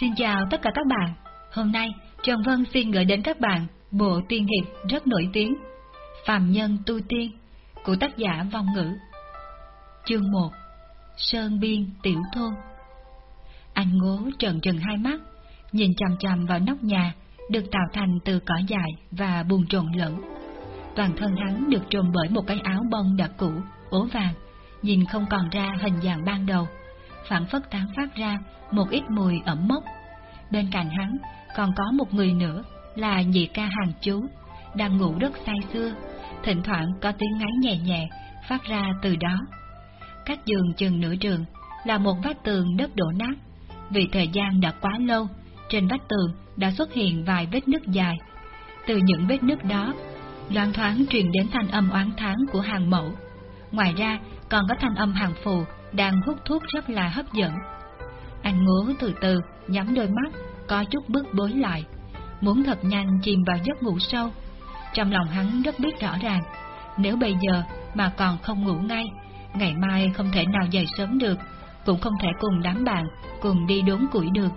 Xin chào tất cả các bạn. Hôm nay, Trần Vân xin gửi đến các bạn bộ tiên hiệp rất nổi tiếng Phạm Nhân Tu Tiên của tác giả Vong Ngữ. Chương 1 Sơn Biên Tiểu Thôn Anh ngố trần trần hai mắt, nhìn chằm chằm vào nóc nhà được tạo thành từ cỏ dài và buồn trộn lẫn. Toàn thân hắn được trùm bởi một cái áo bông đặc cũ, ố vàng, nhìn không còn ra hình dạng ban đầu, phản phất tán phát ra một ít mùi ẩm mốc. Bên cạnh hắn còn có một người nữa là nhị ca hàng chú, đang ngủ rất say xưa, thỉnh thoảng có tiếng ngáy nhẹ nhẹ phát ra từ đó. Cách giường chừng nửa trường là một vách tường đất đổ nát, vì thời gian đã quá lâu, trên vách tường đã xuất hiện vài vết nứt dài. Từ những vết nứt đó, loan thoáng truyền đến thanh âm oán tháng của hàng mẫu. Ngoài ra, còn có thanh âm hàng phù đang hút thuốc rất là hấp dẫn. Anh ngố từ từ, nhắm đôi mắt, có chút bước bối lại, muốn thật nhanh chìm vào giấc ngủ sâu. Trong lòng hắn rất biết rõ ràng, nếu bây giờ mà còn không ngủ ngay, ngày mai không thể nào dậy sớm được, cũng không thể cùng đám bạn cùng đi đốn củi được.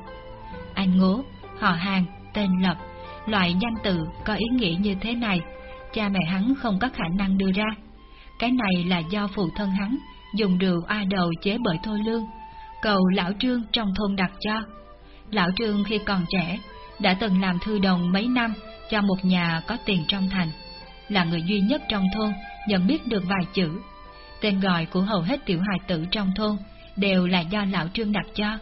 Anh ngố, họ hàng, tên lập, loại danh từ có ý nghĩa như thế này, cha mẹ hắn không có khả năng đưa ra. Cái này là do phụ thân hắn dùng rượu a đầu chế bởi thôi lương, cầu lão trương trong thôn đặt cho. Lão trương khi còn trẻ, đã từng làm thư đồng mấy năm cho một nhà có tiền trong thành, là người duy nhất trong thôn nhận biết được vài chữ. Tên gọi của hầu hết tiểu hài tử trong thôn đều là do lão trương đặt cho.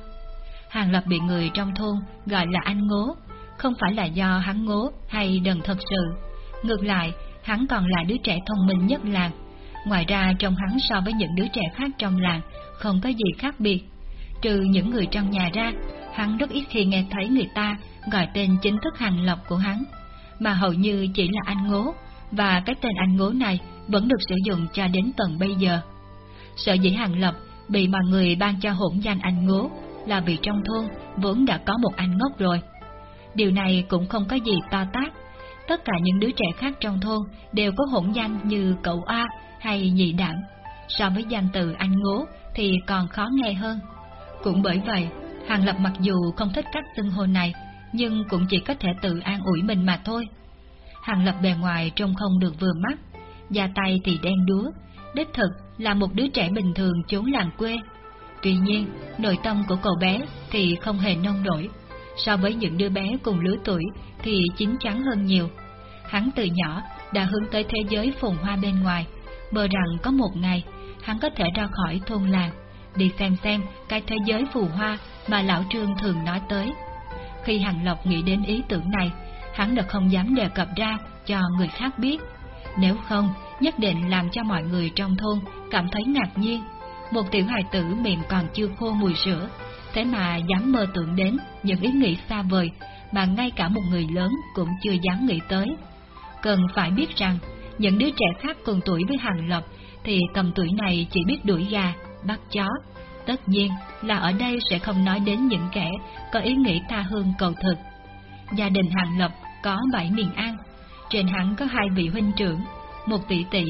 Hàng Lập bị người trong thôn gọi là anh ngố, không phải là do hắn ngố hay đần thật sự. Ngược lại, hắn còn là đứa trẻ thông minh nhất làng. Ngoài ra trong hắn so với những đứa trẻ khác trong làng không có gì khác biệt. Trừ những người trong nhà ra, hắn rất ít khi nghe thấy người ta gọi tên chính thức Hàng lộc của hắn, mà hầu như chỉ là anh ngố, và cái tên anh ngố này vẫn được sử dụng cho đến tận bây giờ. Sở dĩ Hàng lộc bị mọi người ban cho hỗn danh anh ngố là vì trong thôn vốn đã có một anh ngốc rồi. Điều này cũng không có gì to tát. Tất cả những đứa trẻ khác trong thôn đều có hỗn danh như cậu A hay nhị đẳng. So với danh từ anh ngố thì còn khó nghe hơn. Cũng bởi vậy, Hàng Lập mặc dù không thích cách xưng hô này, nhưng cũng chỉ có thể tự an ủi mình mà thôi. Hàng Lập bề ngoài trông không được vừa mắt, da tay thì đen đúa, đích thực là một đứa trẻ bình thường chốn làng quê, Tuy nhiên, nội tâm của cậu bé thì không hề nông nổi. So với những đứa bé cùng lứa tuổi thì chín chắn hơn nhiều. Hắn từ nhỏ đã hướng tới thế giới phồn hoa bên ngoài, mơ rằng có một ngày hắn có thể ra khỏi thôn làng, đi xem xem cái thế giới phù hoa mà lão Trương thường nói tới. Khi Hằng Lộc nghĩ đến ý tưởng này, hắn đã không dám đề cập ra cho người khác biết. Nếu không, nhất định làm cho mọi người trong thôn cảm thấy ngạc nhiên một tiểu hài tử miệng còn chưa khô mùi sữa, thế mà dám mơ tưởng đến những ý nghĩ xa vời mà ngay cả một người lớn cũng chưa dám nghĩ tới. Cần phải biết rằng, những đứa trẻ khác cùng tuổi với Hàng Lập thì tầm tuổi này chỉ biết đuổi gà, bắt chó. Tất nhiên là ở đây sẽ không nói đến những kẻ có ý nghĩ tha hương cầu thực. Gia đình Hàng Lập có bảy miền ăn, trên hắn có hai vị huynh trưởng, một tỷ tỷ,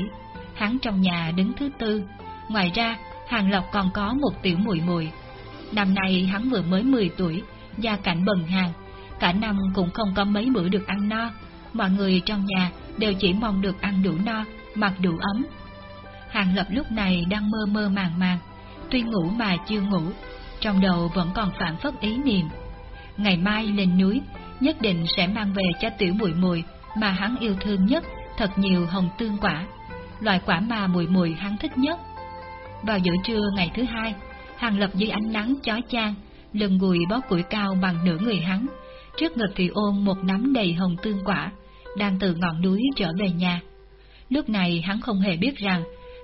hắn trong nhà đứng thứ tư. Ngoài ra, Hàng Lộc còn có một tiểu muội muội. Năm nay hắn vừa mới 10 tuổi, gia cảnh bần hàng, cả năm cũng không có mấy bữa được ăn no, mọi người trong nhà đều chỉ mong được ăn đủ no, mặc đủ ấm. Hàng Lập lúc này đang mơ mơ màng màng, tuy ngủ mà chưa ngủ, trong đầu vẫn còn phản phất ý niệm. Ngày mai lên núi, nhất định sẽ mang về cho tiểu mùi mùi mà hắn yêu thương nhất thật nhiều hồng tương quả, loại quả mà mùi mùi hắn thích nhất. Vào giữa trưa ngày thứ hai, Hàng Lập dưới ánh nắng chói chang, lưng gùi bó củi cao bằng nửa người hắn, trước ngực thì ôm một nắm đầy hồng tương quả, đang từ ngọn núi trở về nhà. Lúc này hắn không hề biết rằng,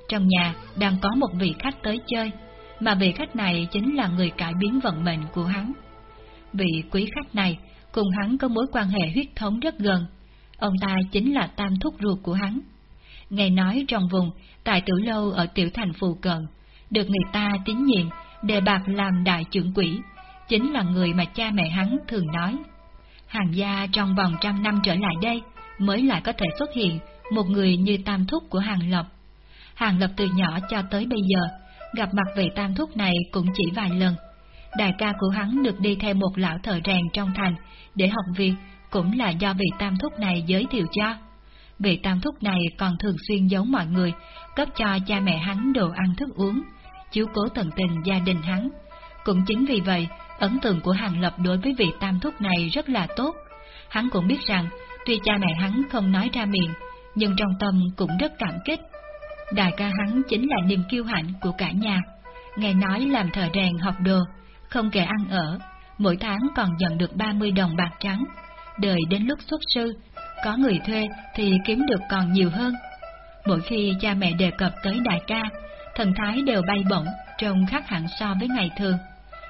trong nhà đang có một vị khách tới chơi, mà vị khách này chính là người cải biến vận mệnh của hắn. Vị quý khách này cùng hắn có mối quan hệ huyết thống rất gần, ông ta chính là tam thúc ruột của hắn. Nghe nói trong vùng, tại tử lâu ở tiểu thành phù cận, được người ta tín nhiệm, đề bạc làm đại trưởng quỷ, chính là người mà cha mẹ hắn thường nói. Hàng gia trong vòng trăm năm trở lại đây, mới lại có thể xuất hiện một người như tam thúc của hàng lập. Hàng lập từ nhỏ cho tới bây giờ, gặp mặt vị tam thúc này cũng chỉ vài lần. Đại ca của hắn được đi theo một lão thợ rèn trong thành để học việc cũng là do vị tam thúc này giới thiệu cho. Vị tam thúc này còn thường xuyên giấu mọi người, cấp cho cha mẹ hắn đồ ăn thức uống, chiếu cố tận tình gia đình hắn. Cũng chính vì vậy, ấn tượng của Hàng Lập đối với vị tam thúc này rất là tốt. Hắn cũng biết rằng, tuy cha mẹ hắn không nói ra miệng, nhưng trong tâm cũng rất cảm kích. Đại ca hắn chính là niềm kiêu hãnh của cả nhà. Nghe nói làm thợ rèn học đồ, không kể ăn ở, mỗi tháng còn nhận được 30 đồng bạc trắng. Đợi đến lúc xuất sư, có người thuê thì kiếm được còn nhiều hơn. Mỗi khi cha mẹ đề cập tới đại ca, thần thái đều bay bổng, trông khác hẳn so với ngày thường.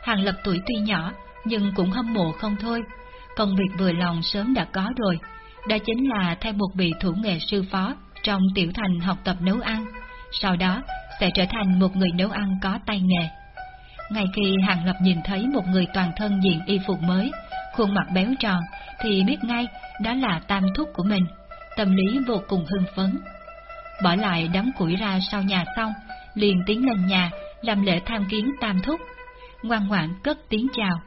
Hàng lập tuổi tuy nhỏ, nhưng cũng hâm mộ không thôi. Công việc vừa lòng sớm đã có rồi, đó chính là theo một vị thủ nghệ sư phó trong tiểu thành học tập nấu ăn, sau đó sẽ trở thành một người nấu ăn có tay nghề. Ngay khi Hàng Lập nhìn thấy một người toàn thân diện y phục mới, khuôn mặt béo tròn, thì biết ngay đó là tam thúc của mình, tâm lý vô cùng hưng phấn. Bỏ lại đám củi ra sau nhà xong, liền tiến lên nhà làm lễ tham kiến tam thúc, ngoan ngoãn cất tiếng chào.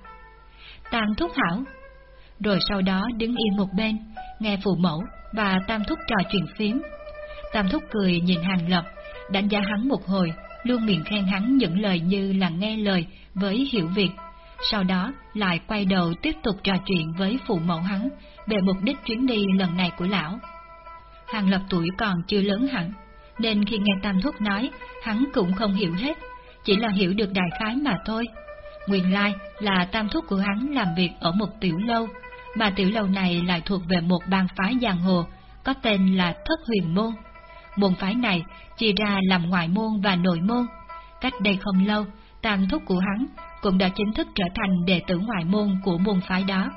Tam thúc hảo! Rồi sau đó đứng yên một bên, nghe phụ mẫu và tam thúc trò chuyện phím. Tam thúc cười nhìn hàng lập, đánh giá hắn một hồi, luôn miệng khen hắn những lời như là nghe lời với hiểu việc. Sau đó lại quay đầu tiếp tục trò chuyện với phụ mẫu hắn về mục đích chuyến đi lần này của lão. Hàng lập tuổi còn chưa lớn hẳn, nên khi nghe Tam Thúc nói, hắn cũng không hiểu hết, chỉ là hiểu được đại khái mà thôi. Nguyên lai là Tam Thúc của hắn làm việc ở một tiểu lâu, mà tiểu lâu này lại thuộc về một bang phái giang hồ, có tên là Thất Huyền Môn. Môn phái này chia ra làm ngoại môn và nội môn. Cách đây không lâu, tàn Thúc của hắn cũng đã chính thức trở thành đệ tử ngoại môn của môn phái đó,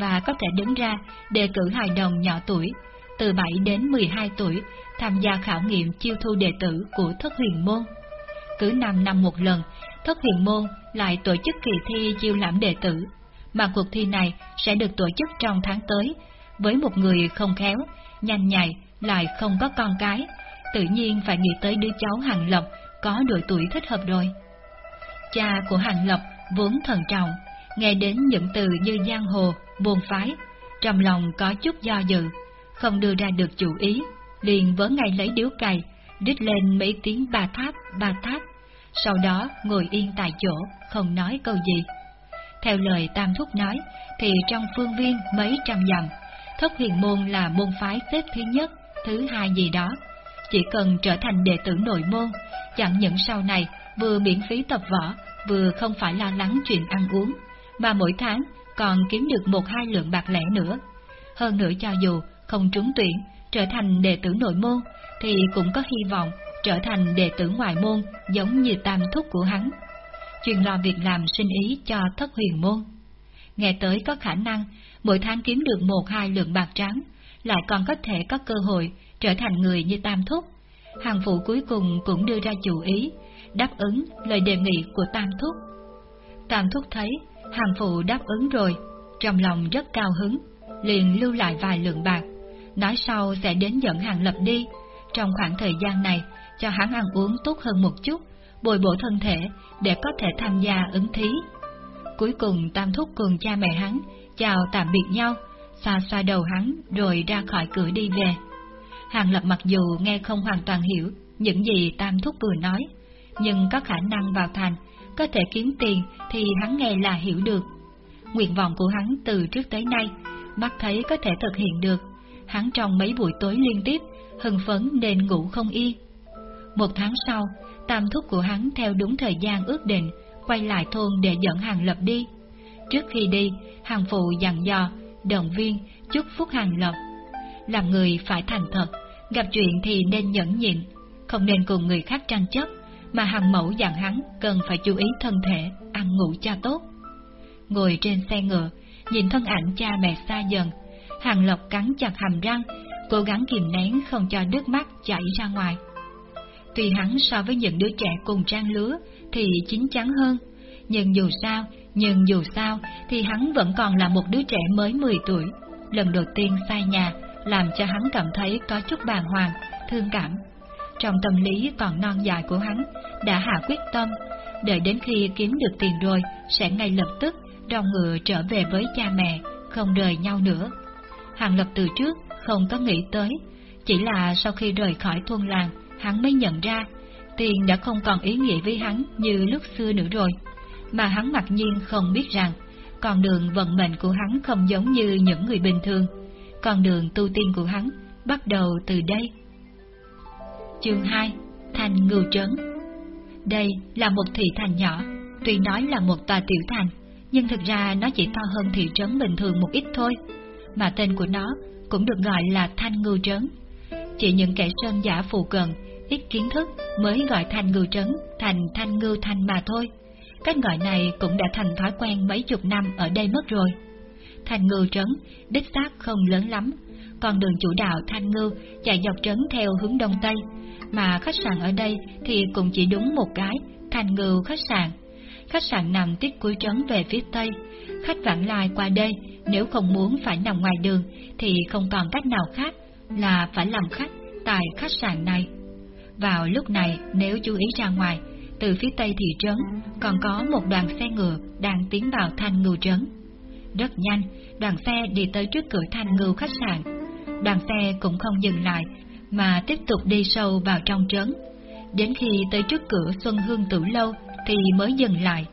và có thể đứng ra đề cử hài đồng nhỏ tuổi, từ 7 đến 12 tuổi, tham gia khảo nghiệm chiêu thu đệ tử của Thất Huyền Môn. Cứ 5 năm một lần, Thất Huyền Môn lại tổ chức kỳ thi chiêu lãm đệ tử, mà cuộc thi này sẽ được tổ chức trong tháng tới, với một người không khéo, nhanh nhạy, lại không có con cái, tự nhiên phải nghĩ tới đứa cháu Hàng Lộc có độ tuổi thích hợp rồi. Cha của Hàng Lộc vốn thần trọng, nghe đến những từ như giang hồ, buồn phái, trong lòng có chút do dự, không đưa ra được chủ ý, liền vớ ngay lấy điếu cày, đít lên mấy tiếng ba tháp, ba tháp, sau đó ngồi yên tại chỗ, không nói câu gì. Theo lời Tam Thúc nói, thì trong phương viên mấy trăm dặm, Thất Huyền Môn là môn phái xếp thứ nhất, thứ hai gì đó. Chỉ cần trở thành đệ tử nội môn, chẳng những sau này vừa miễn phí tập võ, vừa không phải lo lắng chuyện ăn uống, mà mỗi tháng còn kiếm được một hai lượng bạc lẻ nữa. Hơn nữa cho dù không trúng tuyển, trở thành đệ tử nội môn, thì cũng có hy vọng trở thành đệ tử ngoại môn giống như tam thúc của hắn. Chuyên lo việc làm sinh ý cho thất huyền môn. Nghe tới có khả năng mỗi tháng kiếm được một hai lượng bạc trắng, lại còn có thể có cơ hội trở thành người như tam thúc. Hàng phụ cuối cùng cũng đưa ra chủ ý, đáp ứng lời đề nghị của tam thúc. Tam thúc thấy hàng phụ đáp ứng rồi, trong lòng rất cao hứng, liền lưu lại vài lượng bạc, nói sau sẽ đến dẫn hàng lập đi, trong khoảng thời gian này cho hắn ăn uống tốt hơn một chút, bồi bổ thân thể để có thể tham gia ứng thí. Cuối cùng Tam Thúc cùng cha mẹ hắn chào tạm biệt nhau, xoa xoa đầu hắn rồi ra khỏi cửa đi về. Hàng Lập mặc dù nghe không hoàn toàn hiểu những gì Tam Thúc vừa nói, nhưng có khả năng vào thành, có thể kiếm tiền thì hắn nghe là hiểu được. Nguyện vọng của hắn từ trước tới nay, mắt thấy có thể thực hiện được, hắn trong mấy buổi tối liên tiếp, hưng phấn nên ngủ không yên. Một tháng sau, tam thúc của hắn theo đúng thời gian ước định, quay lại thôn để dẫn hàng lập đi. Trước khi đi, hàng phụ dặn dò, động viên, chúc phúc hàng lập. Làm người phải thành thật, gặp chuyện thì nên nhẫn nhịn, không nên cùng người khác tranh chấp, mà hàng mẫu dặn hắn cần phải chú ý thân thể, ăn ngủ cho tốt. Ngồi trên xe ngựa, nhìn thân ảnh cha mẹ xa dần, hàng lộc cắn chặt hàm răng, cố gắng kìm nén không cho nước mắt chảy ra ngoài. Tuy hắn so với những đứa trẻ cùng trang lứa thì chín chắn hơn, nhưng dù sao, nhưng dù sao thì hắn vẫn còn là một đứa trẻ mới 10 tuổi, lần đầu tiên xa nhà, làm cho hắn cảm thấy có chút bàng hoàng, thương cảm. Trong tâm lý còn non dài của hắn, đã hạ quyết tâm, đợi đến khi kiếm được tiền rồi, sẽ ngay lập tức rong ngựa trở về với cha mẹ, không rời nhau nữa. Hàng Lập từ trước không có nghĩ tới, chỉ là sau khi rời khỏi thôn làng, hắn mới nhận ra, tiền đã không còn ý nghĩa với hắn như lúc xưa nữa rồi. Mà hắn mặc nhiên không biết rằng, con đường vận mệnh của hắn không giống như những người bình thường. Con đường tu tiên của hắn bắt đầu từ đây. Chương 2 Thành Ngưu Trấn Đây là một thị thành nhỏ, tuy nói là một tòa tiểu thành, nhưng thực ra nó chỉ to hơn thị trấn bình thường một ít thôi, mà tên của nó cũng được gọi là Thanh Ngưu Trấn. Chỉ những kẻ sơn giả phù cận, ít kiến thức mới gọi thành Ngưu Trấn thành Thanh Ngưu Thanh mà thôi. Cách gọi này cũng đã thành thói quen mấy chục năm ở đây mất rồi. Thanh Ngưu Trấn đích xác không lớn lắm, còn đường chủ đạo Thanh Ngưu chạy dọc trấn theo hướng đông tây, mà khách sạn ở đây thì cũng chỉ đúng một cái, Thanh Ngưu khách sạn. Khách sạn nằm tiết cuối trấn về phía tây, khách vãng lai qua đây nếu không muốn phải nằm ngoài đường thì không còn cách nào khác là phải làm khách tại khách sạn này. Vào lúc này nếu chú ý ra ngoài, từ phía tây thị trấn còn có một đoàn xe ngựa đang tiến vào thanh ngưu trấn. Rất nhanh, đoàn xe đi tới trước cửa thanh ngưu khách sạn. Đoàn xe cũng không dừng lại, mà tiếp tục đi sâu vào trong trấn. Đến khi tới trước cửa Xuân Hương Tử Lâu thì mới dừng lại.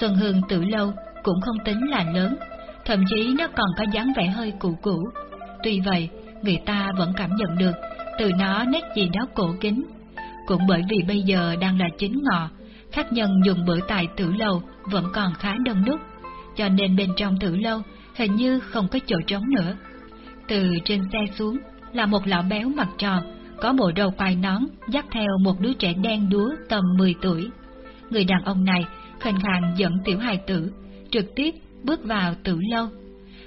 Xuân Hương Tử Lâu cũng không tính là lớn, thậm chí nó còn có dáng vẻ hơi cũ cũ. Tuy vậy, người ta vẫn cảm nhận được từ nó nét gì đó cổ kính. Cũng bởi vì bây giờ đang là chính ngọ, khách nhân dùng bữa tại tử lâu vẫn còn khá đông đúc, cho nên bên trong tử lâu hình như không có chỗ trống nữa. Từ trên xe xuống là một lão béo mặt tròn, có bộ đầu quai nón, dắt theo một đứa trẻ đen đúa tầm 10 tuổi. Người đàn ông này khành khàng dẫn tiểu hài tử, trực tiếp bước vào tử lâu.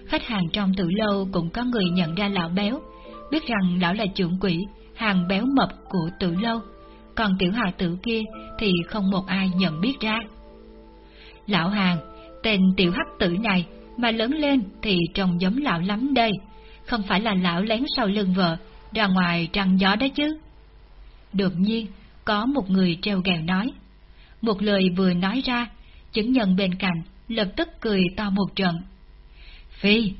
Khách hàng trong tử lâu cũng có người nhận ra lão béo, biết rằng lão là trưởng quỷ, hàng béo mập của tử lâu, còn tiểu hài tử kia thì không một ai nhận biết ra. Lão hàng, tên tiểu hắc tử này mà lớn lên thì trông giống lão lắm đây, không phải là lão lén sau lưng vợ, ra ngoài trăng gió đó chứ. Đột nhiên, có một người treo gẹo nói. Một lời vừa nói ra, chứng nhân bên cạnh lập tức cười to một trận. Phi,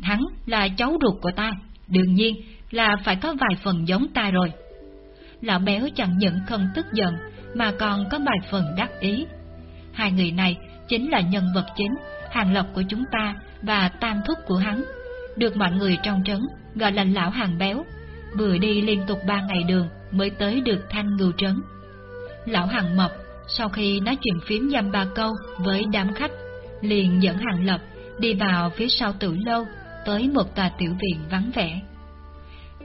hắn là cháu ruột của ta, đương nhiên là phải có vài phần giống ta rồi. Lão béo chẳng những không tức giận, mà còn có vài phần đắc ý. Hai người này chính là nhân vật chính, hàng lộc của chúng ta và tam thúc của hắn, được mọi người trong trấn gọi là lão hàng béo, vừa đi liên tục ba ngày đường mới tới được thanh ngưu trấn. Lão hàng mập, sau khi nói chuyện phím dăm ba câu với đám khách, liền dẫn hàng lập đi vào phía sau tử lâu, tới một tòa tiểu viện vắng vẻ.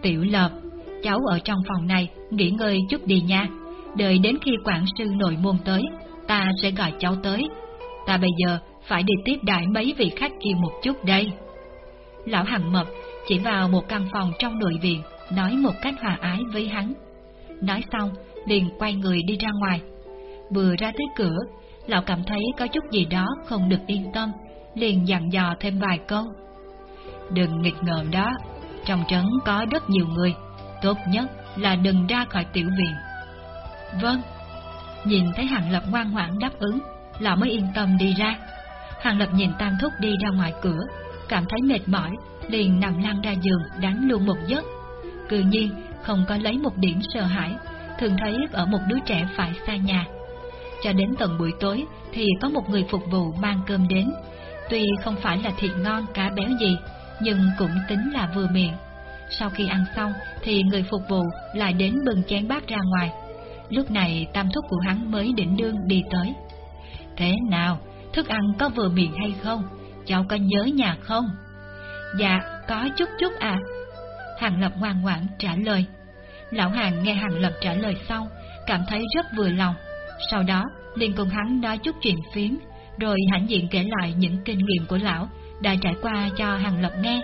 Tiểu lập, cháu ở trong phòng này, nghỉ ngơi chút đi nha, đợi đến khi quản sư nội môn tới, ta sẽ gọi cháu tới. Ta bây giờ phải đi tiếp đại mấy vị khách kia một chút đây. Lão Hằng Mập chỉ vào một căn phòng trong nội viện, nói một cách hòa ái với hắn. Nói xong, liền quay người đi ra ngoài. Vừa ra tới cửa, lão cảm thấy có chút gì đó không được yên tâm, liền dặn dò thêm vài câu. Đừng nghịch ngợm đó, trong trấn có rất nhiều người, tốt nhất là đừng ra khỏi tiểu viện. Vâng, nhìn thấy Hàng Lập ngoan ngoãn đáp ứng, lão mới yên tâm đi ra. Hàng Lập nhìn Tam Thúc đi ra ngoài cửa, cảm thấy mệt mỏi, liền nằm lăn ra giường đánh luôn một giấc. Cự nhiên không có lấy một điểm sợ hãi, thường thấy ở một đứa trẻ phải xa nhà. Cho đến tận buổi tối thì có một người phục vụ mang cơm đến, tuy không phải là thịt ngon cá béo gì, nhưng cũng tính là vừa miệng. Sau khi ăn xong thì người phục vụ lại đến bưng chén bát ra ngoài. Lúc này tam thúc của hắn mới định đương đi tới. Thế nào, thức ăn có vừa miệng hay không? Cháu có nhớ nhà không? Dạ, có chút chút à. Hàng Lập ngoan ngoãn trả lời. Lão Hàng nghe Hàng Lập trả lời xong, cảm thấy rất vừa lòng. Sau đó, liền cùng hắn nói chút chuyện phiếm, rồi hãnh diện kể lại những kinh nghiệm của lão đã trải qua cho Hàng Lập nghe.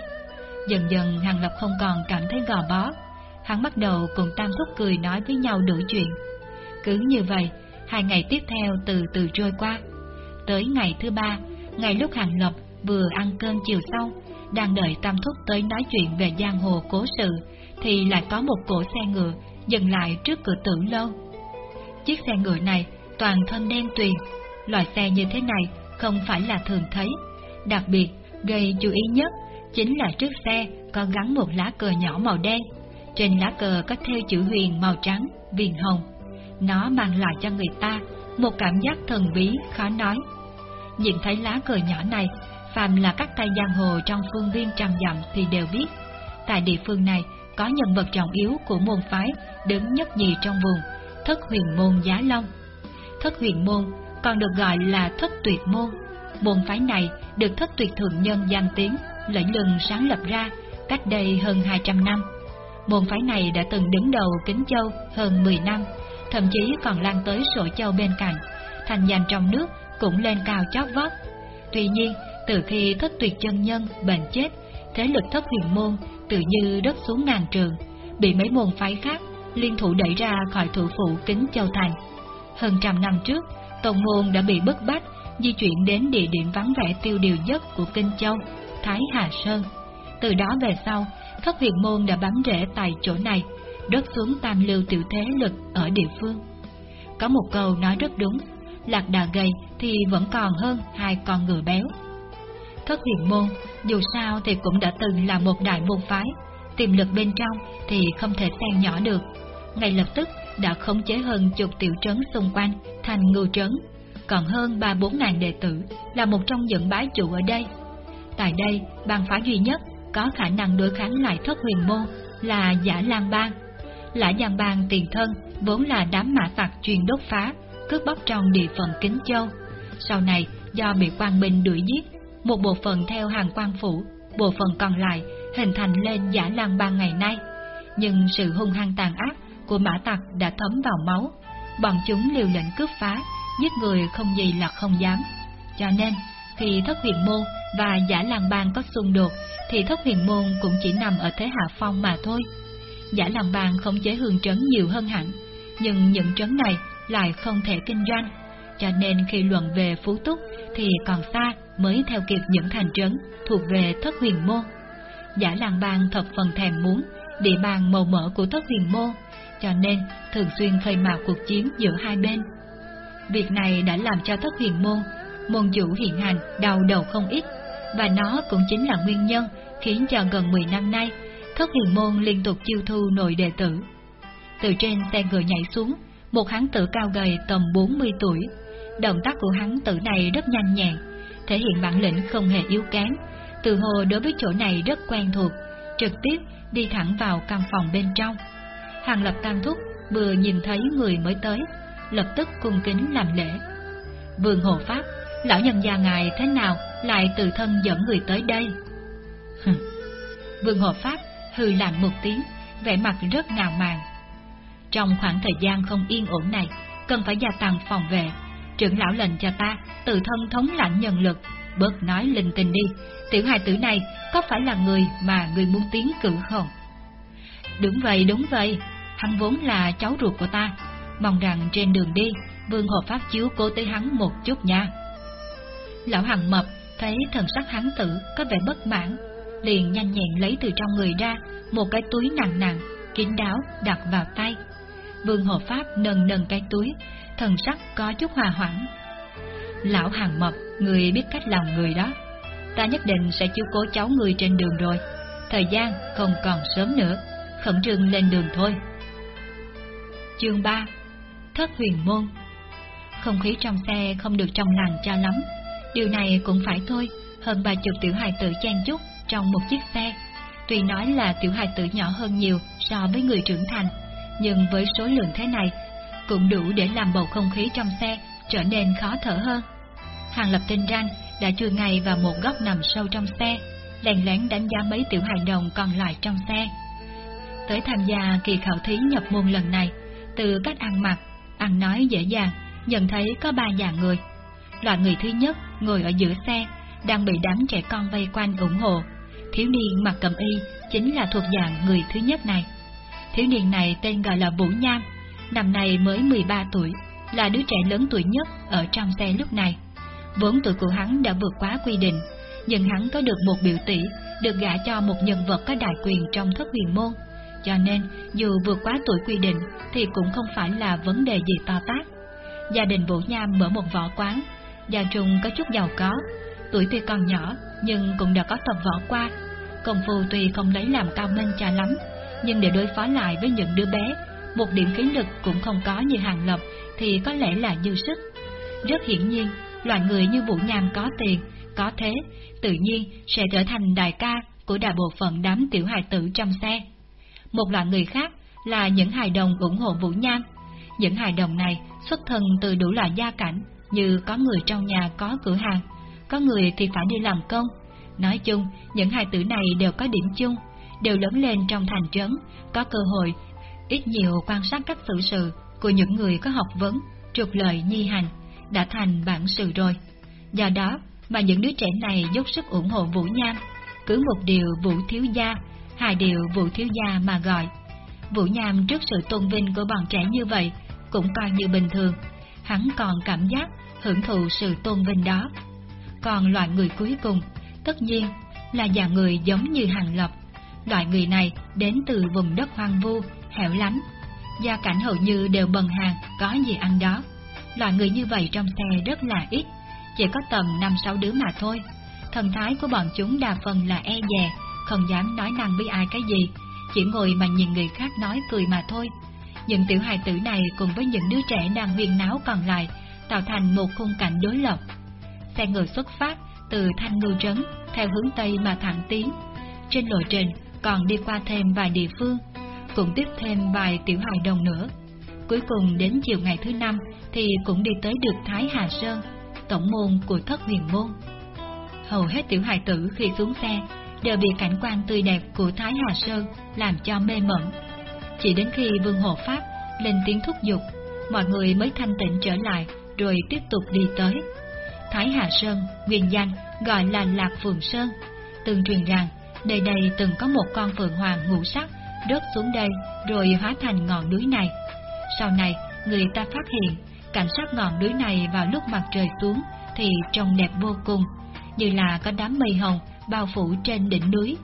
Dần dần Hàng Lập không còn cảm thấy gò bó. Hắn bắt đầu cùng Tam Thúc cười nói với nhau đổi chuyện. Cứ như vậy, hai ngày tiếp theo từ từ trôi qua. Tới ngày thứ ba, ngày lúc Hàng Lập vừa ăn cơm chiều xong, đang đợi Tam Thúc tới nói chuyện về giang hồ cố sự, thì lại có một cỗ xe ngựa dừng lại trước cửa tử lâu. Chiếc xe ngựa này toàn thân đen tuyền. Loại xe như thế này không phải là thường thấy. Đặc biệt, gây chú ý nhất chính là trước xe có gắn một lá cờ nhỏ màu đen. Trên lá cờ có theo chữ huyền màu trắng, viền hồng. Nó mang lại cho người ta một cảm giác thần bí khó nói. Nhìn thấy lá cờ nhỏ này, phàm là các tay giang hồ trong phương viên trăm dặm thì đều biết. Tại địa phương này có nhân vật trọng yếu của môn phái đứng nhất nhì trong vùng, thất huyền môn Giá Long. Thất huyền môn còn được gọi là thất tuyệt môn. Môn phái này được thất tuyệt thượng nhân danh tiếng, lẫy lừng sáng lập ra cách đây hơn 200 năm. Môn phái này đã từng đứng đầu Kính Châu hơn 10 năm, thậm chí còn lan tới Sổ Châu bên cạnh, thành danh trong nước cũng lên cao chót vót. Tuy nhiên, từ khi thất tuyệt chân nhân bệnh chết, thế lực thất huyền môn tự như đất xuống ngàn trường, bị mấy môn phái khác liên thủ đẩy ra khỏi thủ phủ Kính Châu Thành. Hơn trăm năm trước, Tông môn đã bị bức bách di chuyển đến địa điểm vắng vẻ tiêu điều nhất của Kinh Châu, Thái Hà Sơn. Từ đó về sau, thất huyền môn đã bám rễ tại chỗ này, rớt xuống tam lưu tiểu thế lực ở địa phương. Có một câu nói rất đúng, lạc đà gầy thì vẫn còn hơn hai con ngựa béo. Thất huyền môn, dù sao thì cũng đã từng là một đại môn phái, tiềm lực bên trong thì không thể xen nhỏ được. Ngay lập tức đã khống chế hơn chục tiểu trấn xung quanh thành ngưu trấn, còn hơn ba bốn ngàn đệ tử là một trong những bái chủ ở đây. Tại đây, bang phái duy nhất có khả năng đối kháng lại thất huyền môn là Giả lang Bang. Lã Giang Bang tiền thân vốn là đám mã tặc chuyên đốt phá, cướp bóc trong địa phận Kính Châu. Sau này, do bị quan binh đuổi giết, một bộ phận theo hàng quan phủ, bộ phận còn lại hình thành lên Giả lang Bang ngày nay. Nhưng sự hung hăng tàn ác của mã tặc đã thấm vào máu, bọn chúng liều lệnh cướp phá, giết người không gì là không dám. Cho nên, khi thất huyền môn và giả làng bang có xung đột, thì thất huyền môn cũng chỉ nằm ở thế hạ phong mà thôi. Giả làng bang không chế hương trấn nhiều hơn hẳn, nhưng những trấn này lại không thể kinh doanh, cho nên khi luận về phú túc thì còn xa mới theo kịp những thành trấn thuộc về thất huyền môn. Giả làng bang thập phần thèm muốn địa bàn màu mỡ của thất huyền môn, cho nên thường xuyên khơi mào cuộc chiến giữa hai bên. Việc này đã làm cho thất huyền môn, môn chủ hiện hành đau đầu không ít, và nó cũng chính là nguyên nhân khiến cho gần 10 năm nay, thất huyền môn liên tục chiêu thu nội đệ tử. Từ trên xe ngựa nhảy xuống, một hắn tử cao gầy tầm 40 tuổi. Động tác của hắn tử này rất nhanh nhẹn, thể hiện bản lĩnh không hề yếu kém, từ hồ đối với chỗ này rất quen thuộc, trực tiếp đi thẳng vào căn phòng bên trong. Hàng lập tam thúc vừa nhìn thấy người mới tới, lập tức cung kính làm lễ. Vương Hồ Pháp, lão nhân gia ngài thế nào lại tự thân dẫn người tới đây? Vương Hồ Pháp hừ lạnh một tiếng, vẻ mặt rất ngạo mạn. Trong khoảng thời gian không yên ổn này, cần phải gia tăng phòng vệ. Trưởng lão lệnh cho ta tự thân thống lãnh nhân lực, bớt nói linh tinh đi. Tiểu hài tử này có phải là người mà người muốn tiến cử không? Đúng vậy, đúng vậy, hắn vốn là cháu ruột của ta, mong rằng trên đường đi, Vương hộ Pháp chiếu cố tới hắn một chút nha. Lão Hằng Mập thấy thần sắc hắn tử có vẻ bất mãn, liền nhanh nhẹn lấy từ trong người ra một cái túi nặng nặng, kín đáo đặt vào tay. Vương hộ Pháp nâng nâng cái túi, thần sắc có chút hòa hoãn. Lão Hằng Mập, người biết cách làm người đó. Ta nhất định sẽ chiếu cố cháu người trên đường rồi. Thời gian không còn sớm nữa, khẩn trương lên đường thôi. Chương 3 Thất huyền môn Không khí trong xe không được trong lành cho lắm. Điều này cũng phải thôi, hơn ba chục tiểu hài tử chen chúc trong một chiếc xe. Tuy nói là tiểu hài tử nhỏ hơn nhiều so với người trưởng thành, nhưng với số lượng thế này, cũng đủ để làm bầu không khí trong xe trở nên khó thở hơn. Hàng lập tinh ranh đã chui ngay vào một góc nằm sâu trong xe, lèn lén đánh giá mấy tiểu hài đồng còn lại trong xe. Tới tham gia kỳ khảo thí nhập môn lần này, từ cách ăn mặc, ăn nói dễ dàng, nhận thấy có ba dạng người. Loại người thứ nhất ngồi ở giữa xe, đang bị đám trẻ con vây quanh ủng hộ. Thiếu niên mặc cầm y chính là thuộc dạng người thứ nhất này. Thiếu niên này tên gọi là Vũ Nham, năm nay mới 13 tuổi, là đứa trẻ lớn tuổi nhất ở trong xe lúc này. Vốn tuổi của hắn đã vượt quá quy định, nhưng hắn có được một biểu tỷ, được gả cho một nhân vật có đại quyền trong thất huyền môn, cho nên dù vượt quá tuổi quy định thì cũng không phải là vấn đề gì to tát. gia đình Vũ Nham mở một võ quán, gia trung có chút giàu có, tuổi tuy còn nhỏ nhưng cũng đã có tập võ qua. Công phu tuy không lấy làm cao minh cha lắm, nhưng để đối phó lại với những đứa bé, một điểm khí lực cũng không có như Hàng Lập thì có lẽ là dư sức. Rất hiển nhiên, loại người như Vũ Nham có tiền, có thế, tự nhiên sẽ trở thành đại ca của đại bộ phận đám tiểu hài tử trong xe. Một loại người khác là những hài đồng ủng hộ Vũ Nham. Những hài đồng này xuất thân từ đủ loại gia cảnh, như có người trong nhà có cửa hàng, có người thì phải đi làm công. Nói chung, những hài tử này đều có điểm chung, đều lớn lên trong thành trấn, có cơ hội ít nhiều quan sát cách xử sự của những người có học vấn, trục lợi nhi hành, đã thành bản sự rồi. Do đó mà những đứa trẻ này dốc sức ủng hộ Vũ Nham, cứ một điều Vũ Thiếu Gia, hai điều Vũ Thiếu Gia mà gọi. Vũ Nham trước sự tôn vinh của bọn trẻ như vậy cũng coi như bình thường, hắn còn cảm giác hưởng thụ sự tôn vinh đó. Còn loại người cuối cùng, tất nhiên là dạng người giống như Hàng Lập. Loại người này đến từ vùng đất hoang vu, hẻo lánh. Gia cảnh hầu như đều bần hàng, có gì ăn đó. Loại người như vậy trong xe rất là ít, chỉ có tầm 5-6 đứa mà thôi. Thần thái của bọn chúng đa phần là e dè, không dám nói năng với ai cái gì, chỉ ngồi mà nhìn người khác nói cười mà thôi. Những tiểu hài tử này cùng với những đứa trẻ đang huyền náo còn lại, tạo thành một khung cảnh đối lập. Xe ngựa xuất phát từ Thanh Ngư Trấn, theo hướng Tây mà thẳng tiến. Trên lộ trình còn đi qua thêm vài địa phương, cũng tiếp thêm vài tiểu hài đồng nữa. Cuối cùng đến chiều ngày thứ năm thì cũng đi tới được Thái Hà Sơn, tổng môn của thất huyền môn. Hầu hết tiểu hài tử khi xuống xe đều bị cảnh quan tươi đẹp của Thái Hà Sơn làm cho mê mẩn. Chỉ đến khi Vương Hộ Pháp lên tiếng thúc giục, mọi người mới thanh tịnh trở lại rồi tiếp tục đi tới. Thái Hà Sơn, nguyên danh gọi là Lạc Phượng Sơn. Từng truyền rằng, nơi đây từng có một con phượng hoàng ngũ sắc rớt xuống đây rồi hóa thành ngọn núi này. Sau này, người ta phát hiện cảnh sát ngọn núi này vào lúc mặt trời xuống thì trông đẹp vô cùng, như là có đám mây hồng bao phủ trên đỉnh núi.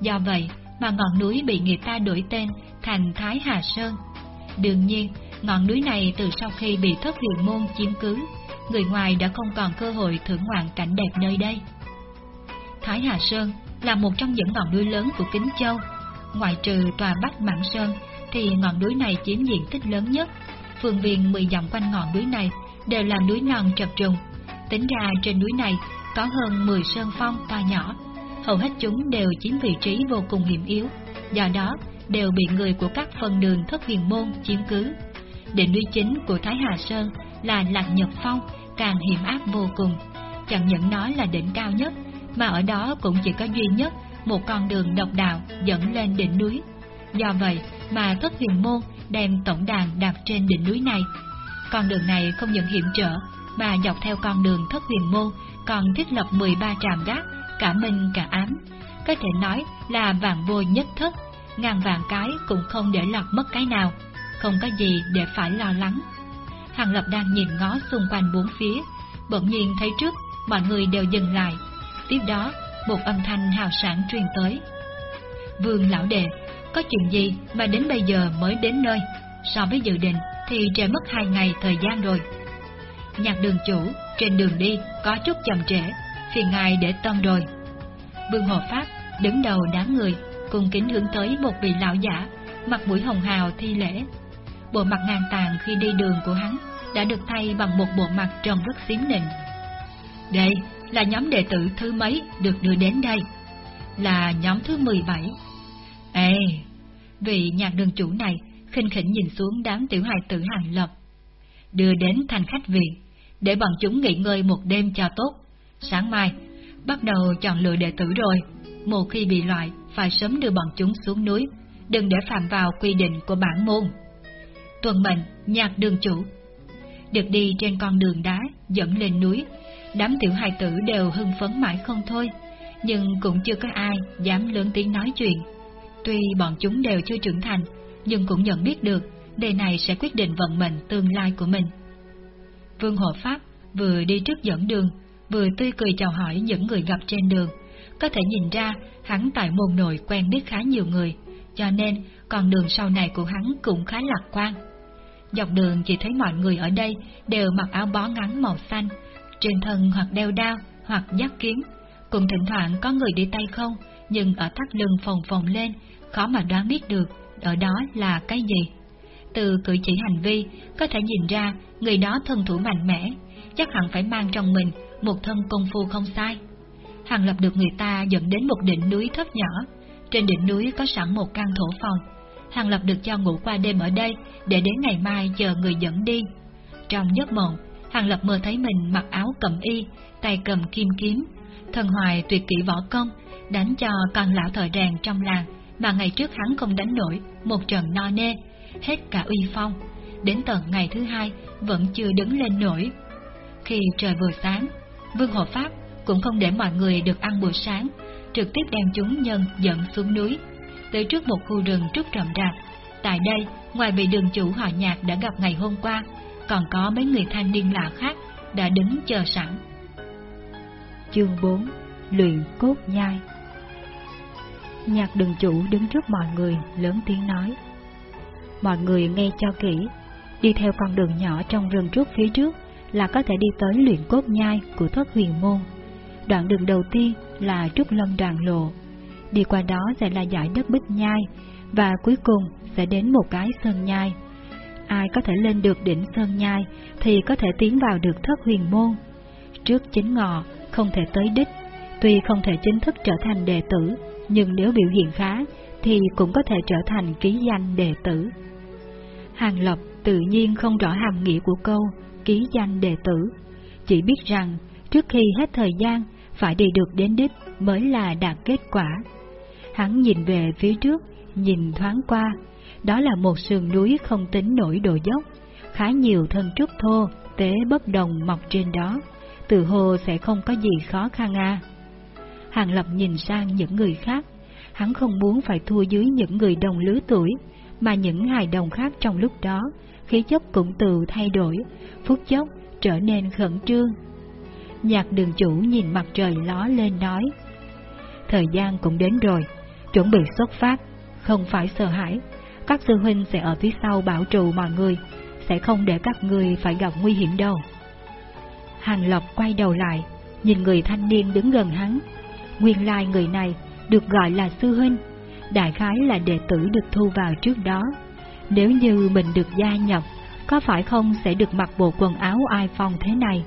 Do vậy mà ngọn núi bị người ta đổi tên thành Thái Hà Sơn. Đương nhiên, ngọn núi này từ sau khi bị thất huyền môn chiếm cứ, người ngoài đã không còn cơ hội thưởng ngoạn cảnh đẹp nơi đây. Thái Hà Sơn là một trong những ngọn núi lớn của Kính Châu. Ngoài trừ tòa Bắc Mãn Sơn thì ngọn núi này chiếm diện tích lớn nhất. Phương viên 10 dặm quanh ngọn núi này đều là núi non chập trùng. Tính ra trên núi này có hơn 10 sơn phong to nhỏ, hầu hết chúng đều chiếm vị trí vô cùng hiểm yếu, do đó đều bị người của các phần đường thất huyền môn chiếm cứ. Đỉnh núi chính của Thái Hà Sơn là Lạc Nhật Phong, càng hiểm ác vô cùng. Chẳng những nó là đỉnh cao nhất, mà ở đó cũng chỉ có duy nhất một con đường độc đạo dẫn lên đỉnh núi. Do vậy mà thất huyền môn đem tổng đàn đặt trên đỉnh núi này. Con đường này không những hiểm trở, mà dọc theo con đường thất huyền môn còn thiết lập 13 trạm gác, cả minh cả ám. Có thể nói là vạn vô nhất thất, ngàn vạn cái cũng không để lọt mất cái nào, không có gì để phải lo lắng. Hàng Lập đang nhìn ngó xung quanh bốn phía, bỗng nhiên thấy trước mọi người đều dừng lại. Tiếp đó, một âm thanh hào sản truyền tới. Vương lão đệ, có chuyện gì mà đến bây giờ mới đến nơi? So với dự định thì trễ mất hai ngày thời gian rồi. Nhạc đường chủ, trên đường đi có chút chậm trễ, phiền ngài để tâm rồi. Vương Hộ Pháp đứng đầu đám người, cùng kính hướng tới một vị lão giả, mặt mũi hồng hào thi lễ. Bộ mặt ngàn tàn khi đi đường của hắn đã được thay bằng một bộ mặt trông rất xím nịnh. Đây là nhóm đệ tử thứ mấy được đưa đến đây? Là nhóm thứ 17. Ê, vị nhạc đường chủ này khinh khỉnh nhìn xuống đám tiểu hài tử hàng lập. Đưa đến thành khách viện, để bọn chúng nghỉ ngơi một đêm cho tốt. Sáng mai, bắt đầu chọn lựa đệ tử rồi. Một khi bị loại, phải sớm đưa bọn chúng xuống núi, đừng để phạm vào quy định của bản môn. Tuần mệnh, nhạc đường chủ. Được đi trên con đường đá dẫn lên núi, đám tiểu hài tử đều hưng phấn mãi không thôi, nhưng cũng chưa có ai dám lớn tiếng nói chuyện. Tuy bọn chúng đều chưa trưởng thành, nhưng cũng nhận biết được đề này sẽ quyết định vận mệnh tương lai của mình. Vương Hộ Pháp vừa đi trước dẫn đường, vừa tươi cười chào hỏi những người gặp trên đường. Có thể nhìn ra hắn tại môn nội quen biết khá nhiều người, cho nên con đường sau này của hắn cũng khá lạc quan. Dọc đường chỉ thấy mọi người ở đây đều mặc áo bó ngắn màu xanh, trên thân hoặc đeo đao, hoặc giáp kiếm. Cùng thỉnh thoảng có người đi tay không, nhưng ở thắt lưng phồng phồng lên, khó mà đoán biết được ở đó là cái gì. Từ cử chỉ hành vi, có thể nhìn ra người đó thân thủ mạnh mẽ, chắc hẳn phải mang trong mình một thân công phu không sai. Hàng Lập được người ta dẫn đến một đỉnh núi thấp nhỏ, trên đỉnh núi có sẵn một căn thổ phòng. Hàng Lập được cho ngủ qua đêm ở đây để đến ngày mai chờ người dẫn đi. Trong giấc mộng, Hàng Lập mơ thấy mình mặc áo cầm y, tay cầm kim kiếm, thần hoài tuyệt kỹ võ công, đánh cho con lão thợ rèn trong làng mà ngày trước hắn không đánh nổi một trận no nê, hết cả uy phong. Đến tận ngày thứ hai vẫn chưa đứng lên nổi. Khi trời vừa sáng, Vương Hộ Pháp cũng không để mọi người được ăn buổi sáng, trực tiếp đem chúng nhân dẫn xuống núi, tới trước một khu rừng trúc rậm rạp. Tại đây, ngoài vị đường chủ họ nhạc đã gặp ngày hôm qua, còn có mấy người thanh niên lạ khác đã đứng chờ sẵn. Chương 4 Luyện cốt nhai Nhạc đường chủ đứng trước mọi người lớn tiếng nói Mọi người nghe cho kỹ Đi theo con đường nhỏ trong rừng trúc phía trước là có thể đi tới luyện cốt nhai của thất huyền môn. Đoạn đường đầu tiên là Trúc Lâm Đoàn Lộ. Đi qua đó sẽ là giải đất bích nhai Và cuối cùng sẽ đến một cái sơn nhai. Ai có thể lên được đỉnh sơn nhai Thì có thể tiến vào được thất huyền môn. Trước chính ngọ, không thể tới đích, Tuy không thể chính thức trở thành đệ tử, Nhưng nếu biểu hiện khá Thì cũng có thể trở thành ký danh đệ tử. Hàng Lập tự nhiên không rõ hàm nghĩa của câu ký danh đệ tử Chỉ biết rằng trước khi hết thời gian phải đi được đến đích mới là đạt kết quả. Hắn nhìn về phía trước, nhìn thoáng qua, đó là một sườn núi không tính nổi độ dốc, khá nhiều thân trúc thô, tế bất đồng mọc trên đó, từ hồ sẽ không có gì khó khăn à. Hàng Lập nhìn sang những người khác, hắn không muốn phải thua dưới những người đồng lứa tuổi, mà những hài đồng khác trong lúc đó, khí chốc cũng từ thay đổi, phút chốc trở nên khẩn trương, Nhạc đường chủ nhìn mặt trời ló lên nói Thời gian cũng đến rồi Chuẩn bị xuất phát Không phải sợ hãi. Các sư huynh sẽ ở phía sau bảo trụ mọi người Sẽ không để các người phải gặp nguy hiểm đâu. Hàng lộc quay đầu lại Nhìn người thanh niên đứng gần hắn. Nguyên lai người này Được gọi là sư huynh Đại khái là đệ tử được thu vào trước đó. Nếu như mình được gia nhập Có phải không sẽ được mặc bộ quần áo ai phong thế này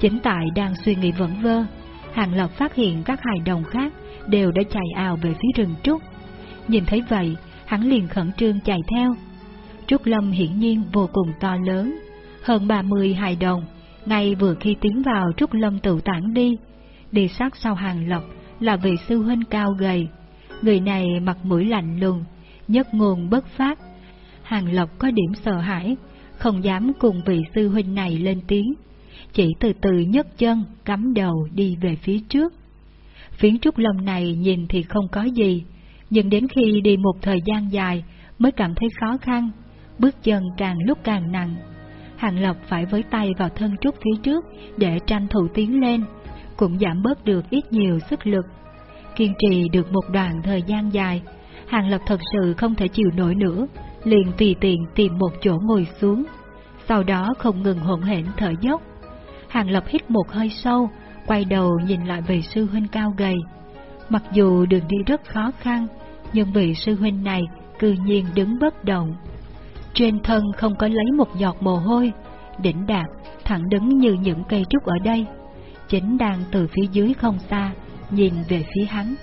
Chính tại đang suy nghĩ vẩn vơ, Hàng Lập phát hiện các hài đồng khác đều đã chạy ào về phía rừng trúc. Nhìn thấy vậy, hắn liền khẩn trương chạy theo. Trúc Lâm hiển nhiên vô cùng to lớn, hơn 30 hài đồng, ngay vừa khi tiến vào Trúc Lâm tự tản đi, đi sát sau Hàng Lập là vị sư huynh cao gầy. Người này mặt mũi lạnh lùng, nhất nguồn bất phát. Hàng lộc có điểm sợ hãi, không dám cùng vị sư huynh này lên tiếng chỉ từ từ nhấc chân, cắm đầu đi về phía trước. Phiến trúc lâm này nhìn thì không có gì, nhưng đến khi đi một thời gian dài mới cảm thấy khó khăn, bước chân càng lúc càng nặng. Hàng lộc phải với tay vào thân trúc phía trước để tranh thủ tiến lên, cũng giảm bớt được ít nhiều sức lực. Kiên trì được một đoạn thời gian dài, Hàng Lập thật sự không thể chịu nổi nữa, liền tùy tiện tìm một chỗ ngồi xuống, sau đó không ngừng hỗn hển thở dốc, Hàng Lập hít một hơi sâu, quay đầu nhìn lại vị sư huynh cao gầy. Mặc dù đường đi rất khó khăn, nhưng vị sư huynh này cư nhiên đứng bất động. Trên thân không có lấy một giọt mồ hôi, đỉnh đạt, thẳng đứng như những cây trúc ở đây. Chính đang từ phía dưới không xa, nhìn về phía hắn.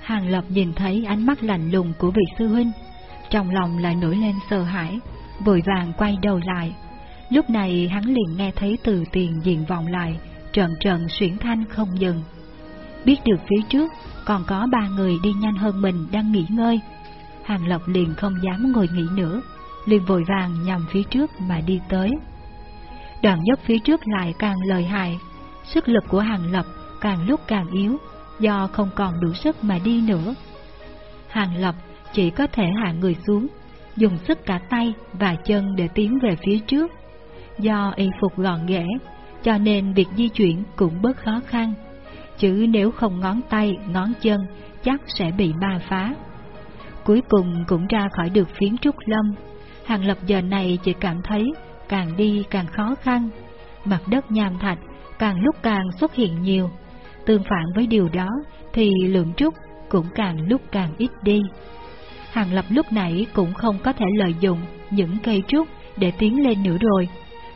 Hàng Lập nhìn thấy ánh mắt lạnh lùng của vị sư huynh, trong lòng lại nổi lên sợ hãi, vội vàng quay đầu lại, Lúc này hắn liền nghe thấy từ tiền diện vọng lại, trận trận xuyển thanh không dừng. Biết được phía trước còn có ba người đi nhanh hơn mình đang nghỉ ngơi. Hàng lộc liền không dám ngồi nghỉ nữa, liền vội vàng nhằm phía trước mà đi tới. Đoạn dốc phía trước lại càng lời hại, sức lực của Hàng lộc càng lúc càng yếu, do không còn đủ sức mà đi nữa. Hàng Lập chỉ có thể hạ người xuống, dùng sức cả tay và chân để tiến về phía trước do y phục gọn ghẽ, cho nên việc di chuyển cũng bớt khó khăn. Chứ nếu không ngón tay, ngón chân, chắc sẽ bị ma phá. Cuối cùng cũng ra khỏi được phiến trúc lâm, Hàng Lập giờ này chỉ cảm thấy càng đi càng khó khăn, mặt đất nham thạch càng lúc càng xuất hiện nhiều. Tương phản với điều đó thì lượng trúc cũng càng lúc càng ít đi. Hàng Lập lúc nãy cũng không có thể lợi dụng những cây trúc để tiến lên nữa rồi.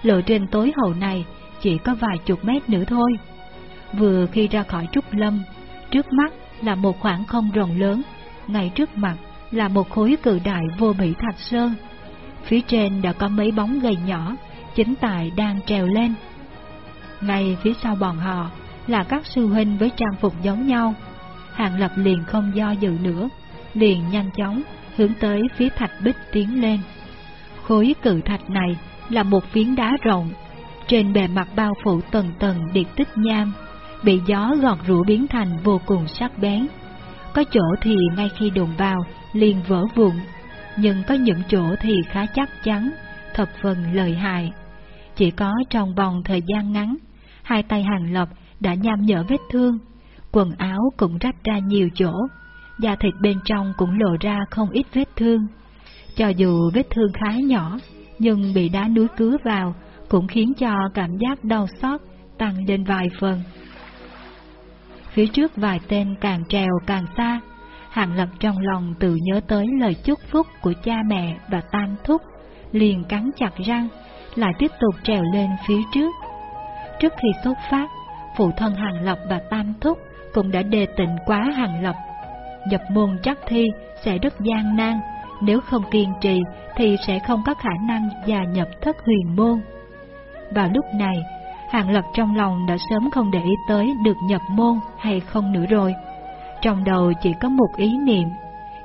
Lộ trình tối hậu này chỉ có vài chục mét nữa thôi. Vừa khi ra khỏi trúc lâm, trước mắt là một khoảng không rộng lớn, ngay trước mặt là một khối cự đại vô bị thạch sơn. Phía trên đã có mấy bóng gầy nhỏ, chính tại đang trèo lên. Ngay phía sau bọn họ là các sư huynh với trang phục giống nhau. Hàng lập liền không do dự nữa, liền nhanh chóng hướng tới phía thạch bích tiến lên. Khối cự thạch này là một phiến đá rộng, trên bề mặt bao phủ tầng tầng điện tích nham, bị gió gọt rũ biến thành vô cùng sắc bén. Có chỗ thì ngay khi đụng vào liền vỡ vụn, nhưng có những chỗ thì khá chắc chắn, thập phần lợi hại. Chỉ có trong vòng thời gian ngắn, hai tay hàng lập đã nham nhở vết thương, quần áo cũng rách ra nhiều chỗ, da thịt bên trong cũng lộ ra không ít vết thương. Cho dù vết thương khá nhỏ, nhưng bị đá núi cứa vào cũng khiến cho cảm giác đau xót tăng lên vài phần. Phía trước vài tên càng trèo càng xa, Hàng Lập trong lòng tự nhớ tới lời chúc phúc của cha mẹ và tam thúc, liền cắn chặt răng, lại tiếp tục trèo lên phía trước. Trước khi xuất phát, phụ thân Hàng Lập và tam thúc cũng đã đề tịnh quá Hàng Lập. Nhập môn chắc thi sẽ rất gian nan, nếu không kiên trì thì sẽ không có khả năng gia nhập thất huyền môn. Vào lúc này, Hàng Lập trong lòng đã sớm không để ý tới được nhập môn hay không nữa rồi. Trong đầu chỉ có một ý niệm,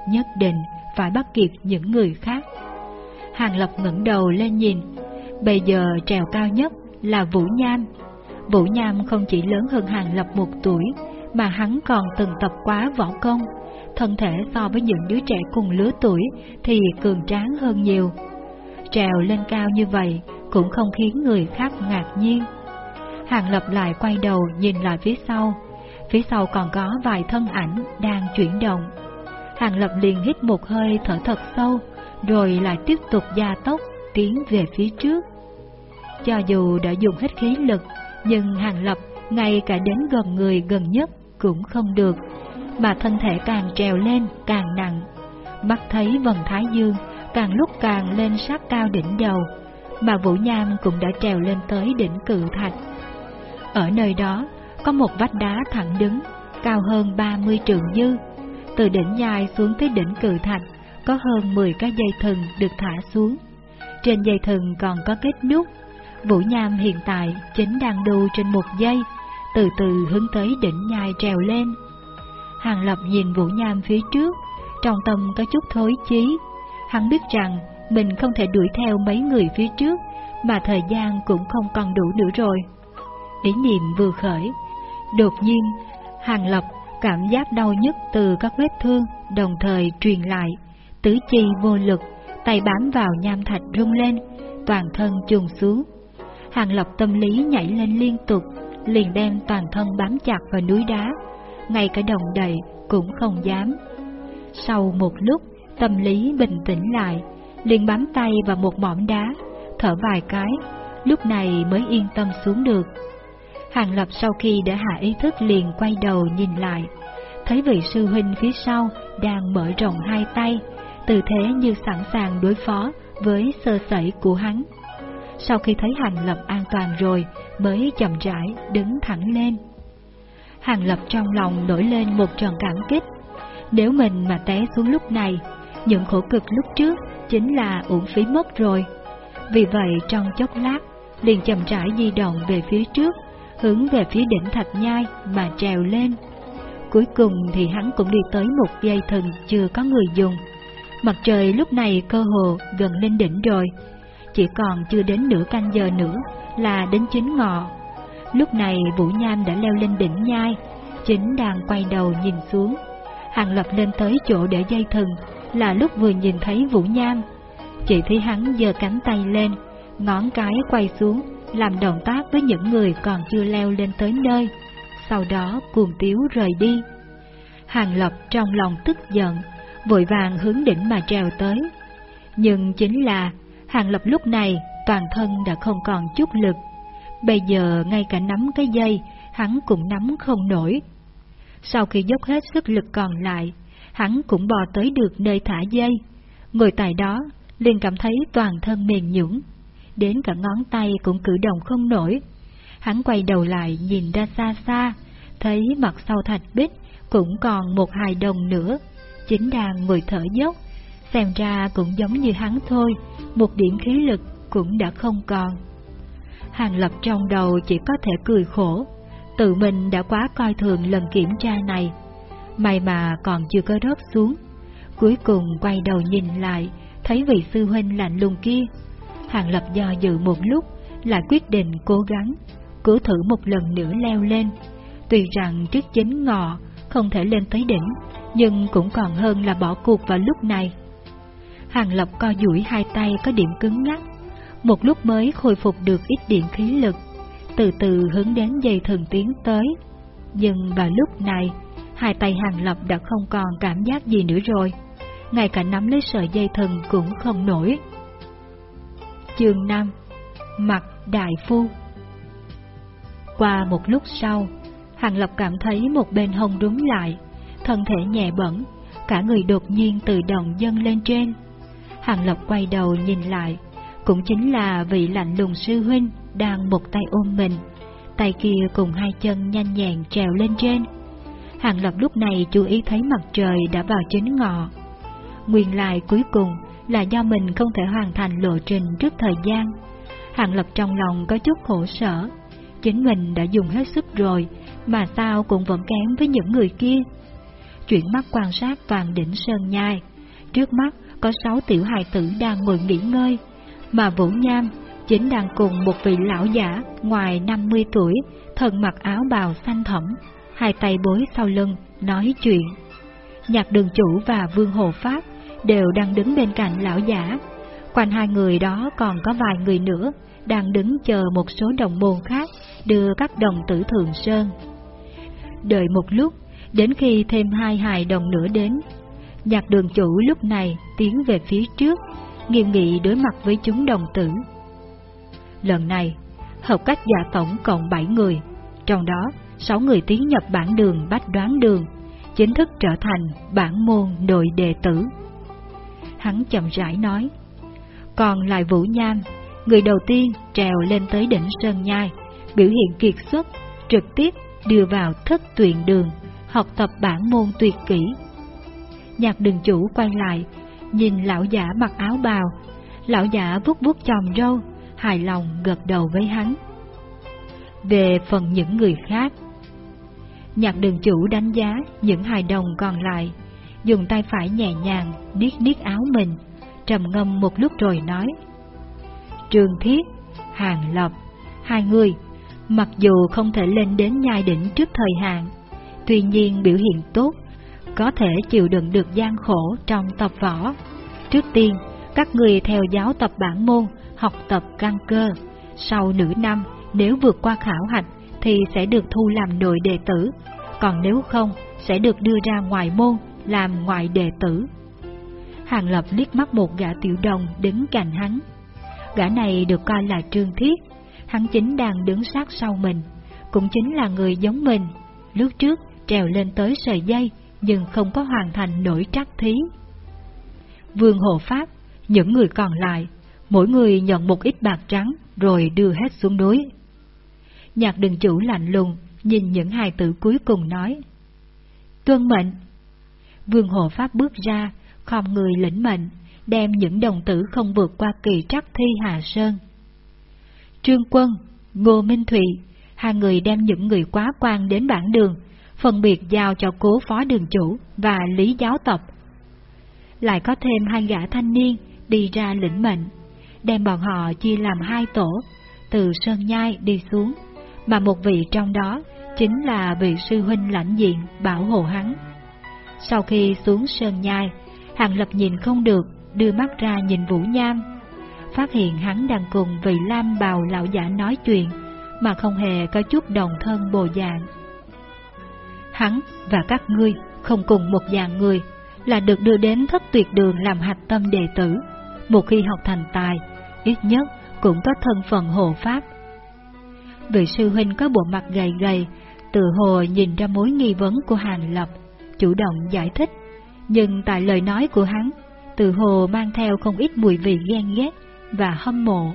nhất định phải bắt kịp những người khác. Hàng Lập ngẩng đầu lên nhìn, bây giờ trèo cao nhất là Vũ Nham. Vũ Nham không chỉ lớn hơn Hàng Lập một tuổi, mà hắn còn từng tập quá võ công, thân thể so với những đứa trẻ cùng lứa tuổi thì cường tráng hơn nhiều. Trèo lên cao như vậy cũng không khiến người khác ngạc nhiên. Hàng Lập lại quay đầu nhìn lại phía sau, phía sau còn có vài thân ảnh đang chuyển động. Hàng Lập liền hít một hơi thở thật sâu, rồi lại tiếp tục gia tốc tiến về phía trước. Cho dù đã dùng hết khí lực, nhưng Hàng Lập ngay cả đến gần người gần nhất cũng không được, mà thân thể càng trèo lên càng nặng. Mắt thấy vần thái dương càng lúc càng lên sát cao đỉnh đầu, mà Vũ Nham cũng đã trèo lên tới đỉnh cự thạch. Ở nơi đó có một vách đá thẳng đứng, cao hơn 30 trượng dư. Từ đỉnh nhai xuống tới đỉnh cự thạch có hơn 10 cái dây thừng được thả xuống. Trên dây thừng còn có kết nút. Vũ Nham hiện tại chính đang đu trên một dây, từ từ hướng tới đỉnh nhai trèo lên. Hàng Lập nhìn Vũ Nham phía trước, trong tâm có chút thối chí. Hắn biết rằng mình không thể đuổi theo mấy người phía trước, mà thời gian cũng không còn đủ nữa rồi. Ý niệm vừa khởi, đột nhiên, Hàng Lập cảm giác đau nhức từ các vết thương đồng thời truyền lại, tứ chi vô lực, tay bám vào nham thạch rung lên, toàn thân trùng xuống. Hàng Lập tâm lý nhảy lên liên tục, liền đem toàn thân bám chặt vào núi đá, ngay cả đồng đầy cũng không dám. Sau một lúc, tâm lý bình tĩnh lại, liền bám tay vào một mỏm đá, thở vài cái, lúc này mới yên tâm xuống được. Hàng Lập sau khi đã hạ ý thức liền quay đầu nhìn lại, thấy vị sư huynh phía sau đang mở rộng hai tay, tư thế như sẵn sàng đối phó với sơ sẩy của hắn. Sau khi thấy Hàng Lập an toàn rồi, mới chậm rãi đứng thẳng lên. Hàng Lập trong lòng nổi lên một trận cảm kích. Nếu mình mà té xuống lúc này, những khổ cực lúc trước chính là uổng phí mất rồi. Vì vậy trong chốc lát, liền chậm rãi di động về phía trước, hướng về phía đỉnh thạch nhai mà trèo lên. Cuối cùng thì hắn cũng đi tới một dây thừng chưa có người dùng. Mặt trời lúc này cơ hồ gần lên đỉnh rồi, chỉ còn chưa đến nửa canh giờ nữa là đến chính ngọ. Lúc này Vũ Nham đã leo lên đỉnh nhai, chính đang quay đầu nhìn xuống. Hàng lập lên tới chỗ để dây thừng, là lúc vừa nhìn thấy Vũ Nham. Chỉ thấy hắn giơ cánh tay lên, ngón cái quay xuống, làm động tác với những người còn chưa leo lên tới nơi, sau đó cuồng tiếu rời đi. Hàng Lập trong lòng tức giận, vội vàng hướng đỉnh mà trèo tới. Nhưng chính là Hàng Lập lúc này toàn thân đã không còn chút lực. Bây giờ ngay cả nắm cái dây, hắn cũng nắm không nổi. Sau khi dốc hết sức lực còn lại, hắn cũng bò tới được nơi thả dây. Ngồi tại đó, liền cảm thấy toàn thân mềm nhũn, đến cả ngón tay cũng cử động không nổi. Hắn quay đầu lại nhìn ra xa xa, thấy mặt sau thạch bích cũng còn một hài đồng nữa, chính đang ngồi thở dốc, xem ra cũng giống như hắn thôi, một điểm khí lực cũng đã không còn. Hàng lập trong đầu chỉ có thể cười khổ, tự mình đã quá coi thường lần kiểm tra này, may mà còn chưa có rớt xuống. Cuối cùng quay đầu nhìn lại, thấy vị sư huynh lạnh lùng kia. Hàng lập do dự một lúc, lại quyết định cố gắng, cố thử một lần nữa leo lên. Tuy rằng trước chính ngọ, không thể lên tới đỉnh, nhưng cũng còn hơn là bỏ cuộc vào lúc này. Hàng Lập co duỗi hai tay có điểm cứng ngắc, một lúc mới khôi phục được ít điện khí lực, từ từ hướng đến dây thần tiến tới. Nhưng vào lúc này, hai tay Hàng Lập đã không còn cảm giác gì nữa rồi, ngay cả nắm lấy sợi dây thần cũng không nổi. Chương 5 Mặt Đại Phu Qua một lúc sau, Hàng Lập cảm thấy một bên hông đúng lại, thân thể nhẹ bẩn, cả người đột nhiên tự động dâng lên trên. Hàng lộc quay đầu nhìn lại, cũng chính là vị lạnh lùng sư huynh đang một tay ôm mình, tay kia cùng hai chân nhanh nhẹn trèo lên trên. Hàng Lập lúc này chú ý thấy mặt trời đã vào chính ngọ. Nguyên lại cuối cùng là do mình không thể hoàn thành lộ trình trước thời gian. Hàng Lập trong lòng có chút khổ sở, chính mình đã dùng hết sức rồi, mà sao cũng vẫn kém với những người kia. Chuyển mắt quan sát toàn đỉnh sơn nhai, trước mắt có sáu tiểu hài tử đang ngồi nghỉ ngơi, mà Vũ Nham chính đang cùng một vị lão giả ngoài 50 tuổi, thân mặc áo bào xanh thẫm, hai tay bối sau lưng, nói chuyện. Nhạc đường chủ và Vương Hồ Pháp đều đang đứng bên cạnh lão giả, quanh hai người đó còn có vài người nữa đang đứng chờ một số đồng môn khác đưa các đồng tử Thường Sơn. Đợi một lúc, đến khi thêm hai hài đồng nữa đến, nhạc đường chủ lúc này tiến về phía trước, nghiêm nghị đối mặt với chúng đồng tử. Lần này, hợp cách giả tổng cộng 7 người, trong đó 6 người tiến nhập bản đường bách đoán đường, chính thức trở thành bản môn nội đệ tử. Hắn chậm rãi nói, còn lại Vũ Nham, người đầu tiên trèo lên tới đỉnh Sơn Nhai, biểu hiện kiệt xuất, trực tiếp đưa vào thất tuyển đường, học tập bản môn tuyệt kỹ. Nhạc đường chủ quay lại, nhìn lão giả mặc áo bào, lão giả vuốt vuốt chòm râu, hài lòng gật đầu với hắn. Về phần những người khác, nhạc đường chủ đánh giá những hài đồng còn lại, dùng tay phải nhẹ nhàng niết niết áo mình, trầm ngâm một lúc rồi nói. Trường Thiết, Hàng Lập, hai người, mặc dù không thể lên đến nhai đỉnh trước thời hạn, tuy nhiên biểu hiện tốt, có thể chịu đựng được gian khổ trong tập võ. Trước tiên, các người theo giáo tập bản môn, học tập căn cơ. Sau nửa năm, nếu vượt qua khảo hạch thì sẽ được thu làm nội đệ tử, còn nếu không, sẽ được đưa ra ngoài môn làm ngoại đệ tử. Hàng Lập liếc mắt một gã tiểu đồng đứng cạnh hắn. Gã này được coi là Trương Thiết, hắn chính đang đứng sát sau mình, cũng chính là người giống mình. Lúc trước trèo lên tới sợi dây, nhưng không có hoàn thành nổi trắc thí. Vương Hộ Pháp, những người còn lại, mỗi người nhận một ít bạc trắng rồi đưa hết xuống núi. Nhạc đường chủ lạnh lùng, nhìn những hài tử cuối cùng nói. Tuân mệnh! Vương Hộ Pháp bước ra, khom người lĩnh mệnh, đem những đồng tử không vượt qua kỳ trắc thi Hà Sơn. Trương Quân, Ngô Minh Thụy, hai người đem những người quá quan đến bản đường, phân biệt giao cho cố phó đường chủ và lý giáo tập. Lại có thêm hai gã thanh niên đi ra lĩnh mệnh, đem bọn họ chia làm hai tổ, từ Sơn Nhai đi xuống, mà một vị trong đó chính là vị sư huynh lãnh diện bảo hộ hắn. Sau khi xuống Sơn Nhai, Hàng Lập nhìn không được, đưa mắt ra nhìn Vũ Nham. Phát hiện hắn đang cùng vị Lam bào lão giả nói chuyện, mà không hề có chút đồng thân bồ dạng. Hắn và các ngươi không cùng một dạng người, là được đưa đến thất tuyệt đường làm hạch tâm đệ tử, một khi học thành tài, ít nhất cũng có thân phận hộ pháp. Vị sư huynh có bộ mặt gầy gầy, tự hồ nhìn ra mối nghi vấn của hàn Lập, chủ động giải thích, nhưng tại lời nói của hắn, tự hồ mang theo không ít mùi vị ghen ghét và hâm mộ.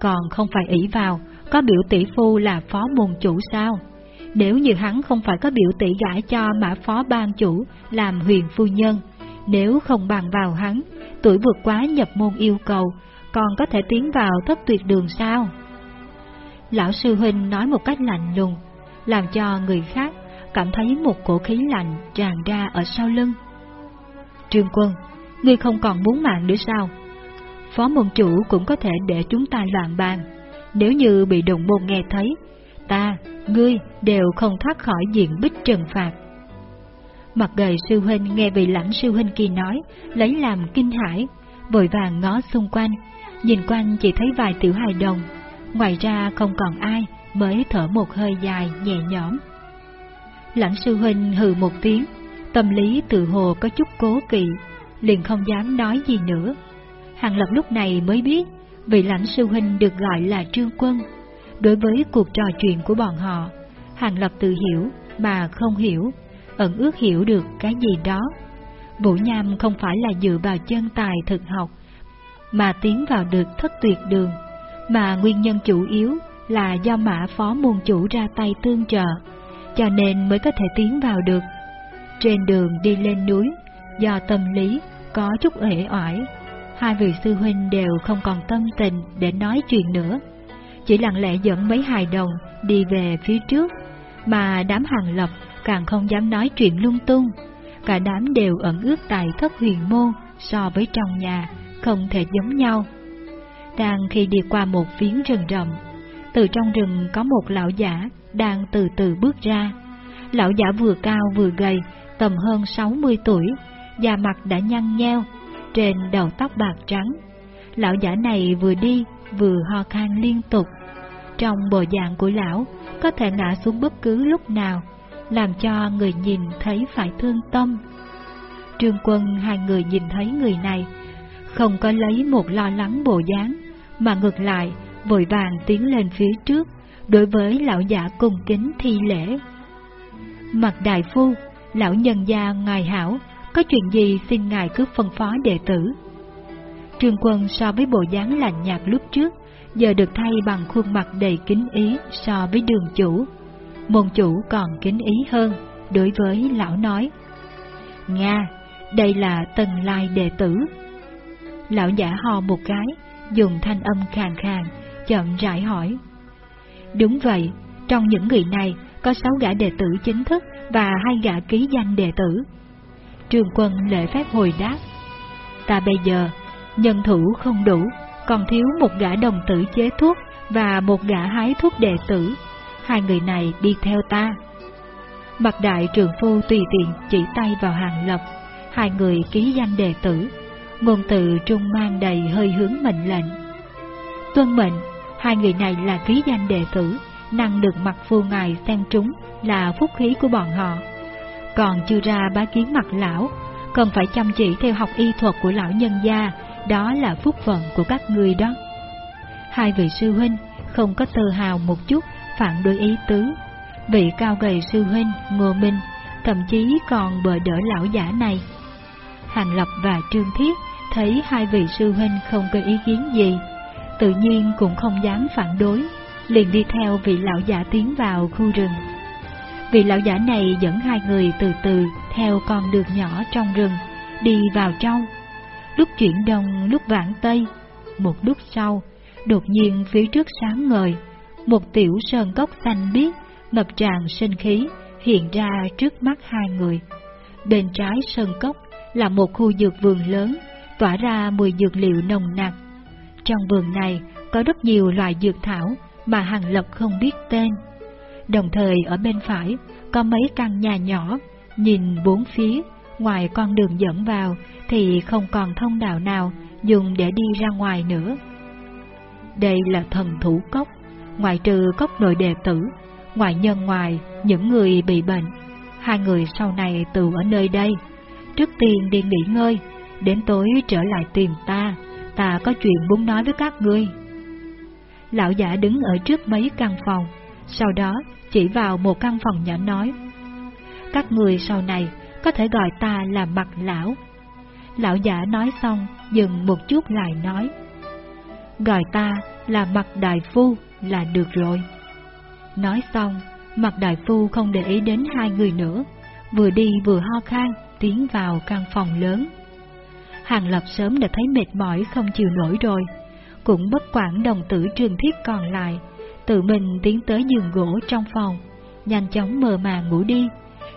Còn không phải ỷ vào, có biểu tỷ phu là phó môn chủ sao? Nếu như hắn không phải có biểu tỷ gãi cho mã phó ban chủ làm huyền phu nhân, nếu không bằng vào hắn, tuổi vượt quá nhập môn yêu cầu, còn có thể tiến vào thất tuyệt đường sao? Lão sư huynh nói một cách lạnh lùng, làm cho người khác cảm thấy một cổ khí lạnh tràn ra ở sau lưng. Trương quân, ngươi không còn muốn mạng nữa sao? Phó môn chủ cũng có thể để chúng ta loạn bàn. Nếu như bị đồng môn nghe thấy, ta, ngươi đều không thoát khỏi diện bích trừng phạt. Mặt gầy sư huynh nghe vị lãnh sư huynh kia nói, lấy làm kinh hãi, vội vàng ngó xung quanh, nhìn quanh chỉ thấy vài tiểu hài đồng, ngoài ra không còn ai, mới thở một hơi dài nhẹ nhõm. Lãnh sư huynh hừ một tiếng, tâm lý tự hồ có chút cố kỵ, liền không dám nói gì nữa. Hàng Lập lúc này mới biết, vị lãnh sư huynh được gọi là Trương Quân. Đối với cuộc trò chuyện của bọn họ, Hàng Lập tự hiểu mà không hiểu, ẩn ước hiểu được cái gì đó. Vũ Nham không phải là dựa vào chân tài thực học, mà tiến vào được thất tuyệt đường, mà nguyên nhân chủ yếu là do mã phó môn chủ ra tay tương trợ, cho nên mới có thể tiến vào được. Trên đường đi lên núi, do tâm lý có chút uể oải, hai vị sư huynh đều không còn tâm tình để nói chuyện nữa, chỉ lặng lẽ dẫn mấy hài đồng đi về phía trước, mà đám hàng lập càng không dám nói chuyện lung tung, cả đám đều ẩn ước tại thất huyền môn so với trong nhà, không thể giống nhau. Đang khi đi qua một phiến rừng rậm, từ trong rừng có một lão giả đang từ từ bước ra. Lão giả vừa cao vừa gầy, tầm hơn 60 tuổi, da mặt đã nhăn nheo, trên đầu tóc bạc trắng. Lão giả này vừa đi vừa ho khan liên tục. Trong bộ dạng của lão có thể ngã xuống bất cứ lúc nào, làm cho người nhìn thấy phải thương tâm. Trương quân hai người nhìn thấy người này, không có lấy một lo lắng bộ dáng, mà ngược lại vội vàng tiến lên phía trước, đối với lão giả cung kính thi lễ. Mặt đại phu, lão nhân gia ngài hảo, có chuyện gì xin ngài cứ phân phó đệ tử. Trương quân so với bộ dáng lạnh nhạt lúc trước, giờ được thay bằng khuôn mặt đầy kính ý so với đường chủ. Môn chủ còn kính ý hơn, đối với lão nói. Nga, đây là tần lai đệ tử. Lão giả ho một cái, dùng thanh âm khàn khàn, chậm rãi hỏi. Đúng vậy, trong những người này có sáu gã đệ tử chính thức và hai gã ký danh đệ tử. trường quân lễ phép hồi đáp. Ta bây giờ, nhân thủ không đủ, còn thiếu một gã đồng tử chế thuốc và một gã hái thuốc đệ tử. Hai người này đi theo ta. Mặt đại trường phu tùy tiện chỉ tay vào hàng lập, hai người ký danh đệ tử, ngôn từ trung mang đầy hơi hướng mệnh lệnh. Tuân mệnh, hai người này là ký danh đệ tử, năng được mặt phu ngài xem trúng là phúc khí của bọn họ. Còn chưa ra bá kiến mặt lão, cần phải chăm chỉ theo học y thuật của lão nhân gia, đó là phúc phận của các người đó. Hai vị sư huynh không có tơ hào một chút phản đối ý tứ. Vị cao gầy sư huynh Ngô Minh thậm chí còn bờ đỡ lão giả này. Hàng Lập và Trương Thiết thấy hai vị sư huynh không có ý kiến gì, tự nhiên cũng không dám phản đối, liền đi theo vị lão giả tiến vào khu rừng. Vị lão giả này dẫn hai người từ từ theo con đường nhỏ trong rừng, đi vào trong. Lúc chuyển đông, lúc vạn tây, một lúc sau, đột nhiên phía trước sáng ngời, một tiểu sơn cốc xanh biếc, ngập tràn sinh khí, hiện ra trước mắt hai người. Bên trái sơn cốc là một khu dược vườn lớn, tỏa ra mùi dược liệu nồng nặc. Trong vườn này có rất nhiều loại dược thảo mà Hàng Lập không biết tên. Đồng thời ở bên phải có mấy căn nhà nhỏ, nhìn bốn phía, ngoài con đường dẫn vào thì không còn thông đạo nào dùng để đi ra ngoài nữa. Đây là thần thủ cốc, ngoại trừ cốc nội đệ tử, ngoại nhân ngoài những người bị bệnh. Hai người sau này từ ở nơi đây, trước tiên đi nghỉ ngơi, đến tối trở lại tìm ta, ta có chuyện muốn nói với các ngươi. Lão giả đứng ở trước mấy căn phòng, sau đó chỉ vào một căn phòng nhỏ nói. Các người sau này có thể gọi ta là mặt lão. Lão giả nói xong, dừng một chút lại nói. Gọi ta là mặt đại phu là được rồi. Nói xong, mặt đại phu không để ý đến hai người nữa, vừa đi vừa ho khan, tiến vào căn phòng lớn. Hàng Lập sớm đã thấy mệt mỏi không chịu nổi rồi, cũng bất quản đồng tử trường thiết còn lại, tự mình tiến tới giường gỗ trong phòng, nhanh chóng mờ màng ngủ đi.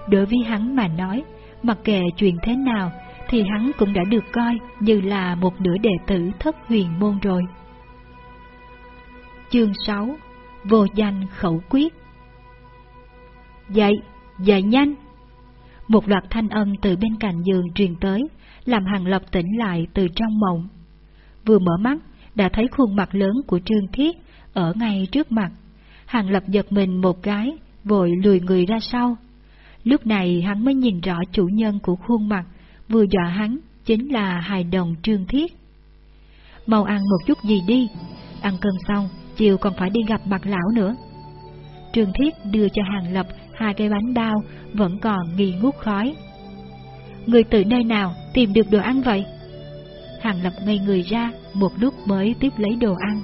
Đối với hắn mà nói, mặc kệ chuyện thế nào, thì hắn cũng đã được coi như là một nửa đệ tử thất huyền môn rồi. Chương 6 Vô danh khẩu quyết Dậy, dậy nhanh! Một loạt thanh âm từ bên cạnh giường truyền tới, làm Hàng Lập tỉnh lại từ trong mộng. Vừa mở mắt, đã thấy khuôn mặt lớn của Trương Thiết ở ngay trước mặt. Hàng Lập giật mình một cái, vội lùi người ra sau. Lúc này hắn mới nhìn rõ chủ nhân của khuôn mặt, vừa dọa hắn chính là hài đồng Trương Thiết. Mau ăn một chút gì đi, ăn cơm xong, chiều còn phải đi gặp mặt lão nữa. Trương Thiết đưa cho Hàng Lập hai cái bánh bao vẫn còn nghi ngút khói. Người từ nơi nào tìm được đồ ăn vậy? Hàng Lập ngây người ra, một lúc mới tiếp lấy đồ ăn.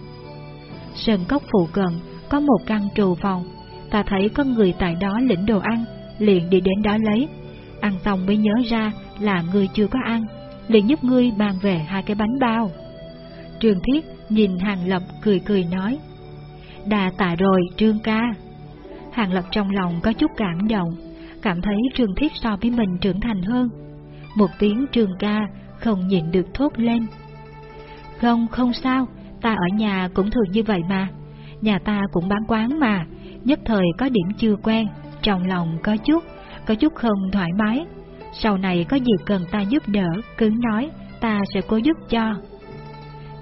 Sơn cốc phụ cận, có một căn trù phòng, ta thấy có người tại đó lĩnh đồ ăn, liền đi đến đó lấy. Ăn xong mới nhớ ra là người chưa có ăn, liền giúp ngươi mang về hai cái bánh bao. Trường Thiết nhìn Hàng Lập cười cười nói, Đà tạ rồi, Trương ca. Hàng Lập trong lòng có chút cảm động, cảm thấy Trương Thiết so với mình trưởng thành hơn. Một tiếng Trương ca không nhịn được thốt lên. Không, không sao, ta ở nhà cũng thường như vậy mà. Nhà ta cũng bán quán mà, nhất thời có điểm chưa quen, trong lòng có chút, có chút không thoải mái. Sau này có gì cần ta giúp đỡ, cứ nói, ta sẽ cố giúp cho.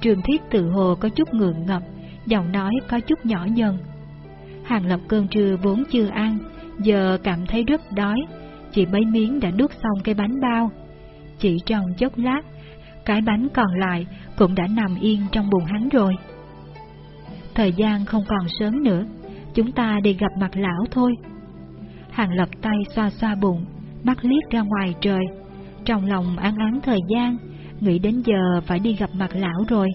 Trường thiết tự hồ có chút ngượng ngập, giọng nói có chút nhỏ nhân. Hàng lập cơn trưa vốn chưa ăn, giờ cảm thấy rất đói, chỉ mấy miếng đã đút xong cái bánh bao. Chỉ trong chốc lát, cái bánh còn lại cũng đã nằm yên trong bụng hắn rồi. Thời gian không còn sớm nữa, chúng ta đi gặp mặt lão thôi. Hàng lập tay xoa xoa bụng, mắt liếc ra ngoài trời, trong lòng án án thời gian, nghĩ đến giờ phải đi gặp mặt lão rồi.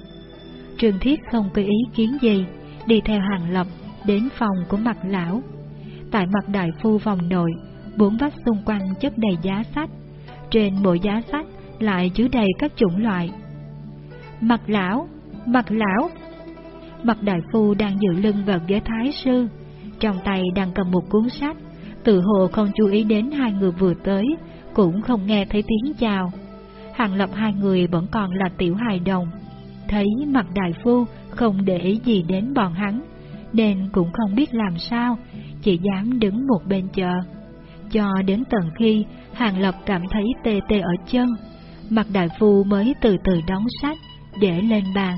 Trường Thiết không có ý kiến gì, đi theo hàng lập đến phòng của mặt lão. Tại mặt đại phu vòng nội, bốn vách xung quanh chất đầy giá sách. Trên mỗi giá sách lại chứa đầy các chủng loại. Mặt lão, mặt lão. Mặt đại phu đang dựa lưng vào ghế thái sư, trong tay đang cầm một cuốn sách, tự hồ không chú ý đến hai người vừa tới, cũng không nghe thấy tiếng chào. Hàng lập hai người vẫn còn là tiểu hài đồng, thấy mặt đại phu không để gì đến bọn hắn, nên cũng không biết làm sao, chỉ dám đứng một bên chờ. Cho đến tận khi Hàng Lập cảm thấy tê tê ở chân, mặt đại phu mới từ từ đóng sách, để lên bàn,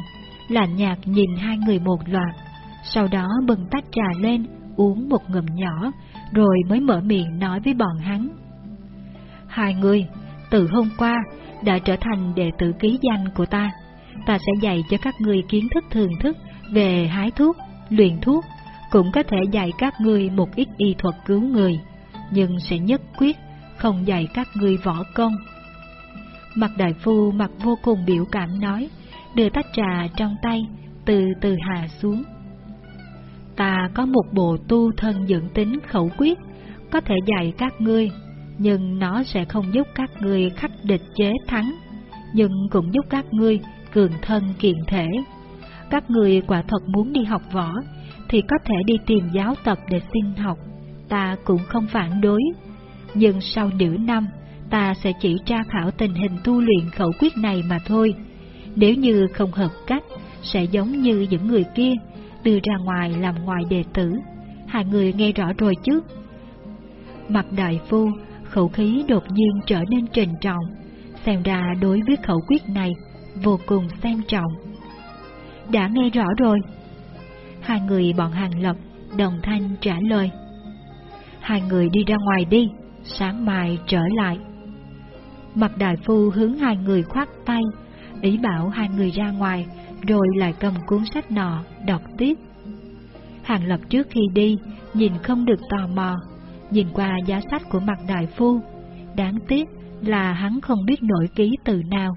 lạnh nhạt nhìn hai người một loạt, sau đó bưng tách trà lên, uống một ngụm nhỏ, rồi mới mở miệng nói với bọn hắn. Hai người, từ hôm qua, đã trở thành đệ tử ký danh của ta. Ta sẽ dạy cho các người kiến thức thường thức về hái thuốc, luyện thuốc, cũng có thể dạy các ngươi một ít y thuật cứu người, nhưng sẽ nhất quyết không dạy các ngươi võ công. Mặt đại phu mặt vô cùng biểu cảm nói, đưa tách trà trong tay, từ từ hạ xuống. Ta có một bộ tu thân dưỡng tính khẩu quyết, có thể dạy các ngươi, nhưng nó sẽ không giúp các ngươi khắc địch chế thắng, nhưng cũng giúp các ngươi cường thân kiện thể. Các người quả thật muốn đi học võ, thì có thể đi tìm giáo tập để xin học, ta cũng không phản đối. Nhưng sau nửa năm, ta sẽ chỉ tra khảo tình hình tu luyện khẩu quyết này mà thôi. Nếu như không hợp cách, sẽ giống như những người kia, đưa ra ngoài làm ngoài đệ tử. Hai người nghe rõ rồi chứ? Mặt đại phu, khẩu khí đột nhiên trở nên trình trọng, xem ra đối với khẩu quyết này vô cùng xem trọng. Đã nghe rõ rồi. Hai người bọn hàng lập đồng thanh trả lời. Hai người đi ra ngoài đi, sáng mai trở lại. Mặt đại phu hướng hai người khoát tay, ý bảo hai người ra ngoài, rồi lại cầm cuốn sách nọ, đọc tiếp. Hàng lập trước khi đi, nhìn không được tò mò, nhìn qua giá sách của mặt đại phu. Đáng tiếc là hắn không biết nổi ký từ nào,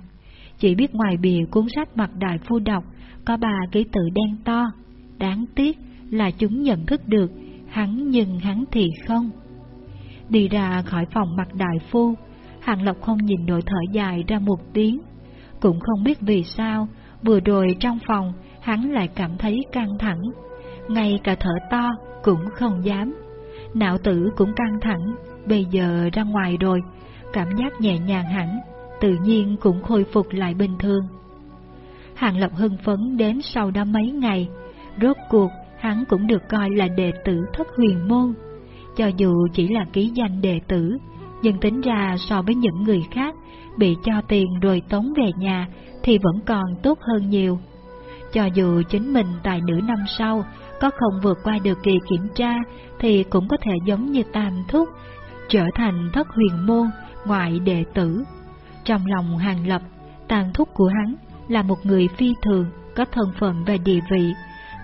chỉ biết ngoài bìa cuốn sách mặt đại phu đọc có ba ký tự đen to. Đáng tiếc là chúng nhận thức được hắn nhưng hắn thì không. Đi ra khỏi phòng mặt đại phu, Hàng Lộc không nhìn nổi thở dài ra một tiếng, cũng không biết vì sao, vừa rồi trong phòng hắn lại cảm thấy căng thẳng, ngay cả thở to cũng không dám. Não tử cũng căng thẳng, bây giờ ra ngoài rồi, cảm giác nhẹ nhàng hẳn, tự nhiên cũng khôi phục lại bình thường. Hàng Lập hưng phấn đến sau đó mấy ngày, rốt cuộc hắn cũng được coi là đệ tử thất huyền môn. Cho dù chỉ là ký danh đệ tử, nhưng tính ra so với những người khác bị cho tiền rồi tống về nhà thì vẫn còn tốt hơn nhiều. Cho dù chính mình tài nữ năm sau có không vượt qua được kỳ kiểm tra thì cũng có thể giống như tam thúc, trở thành thất huyền môn ngoại đệ tử. Trong lòng hàng lập, tam thúc của hắn là một người phi thường, có thân phận và địa vị,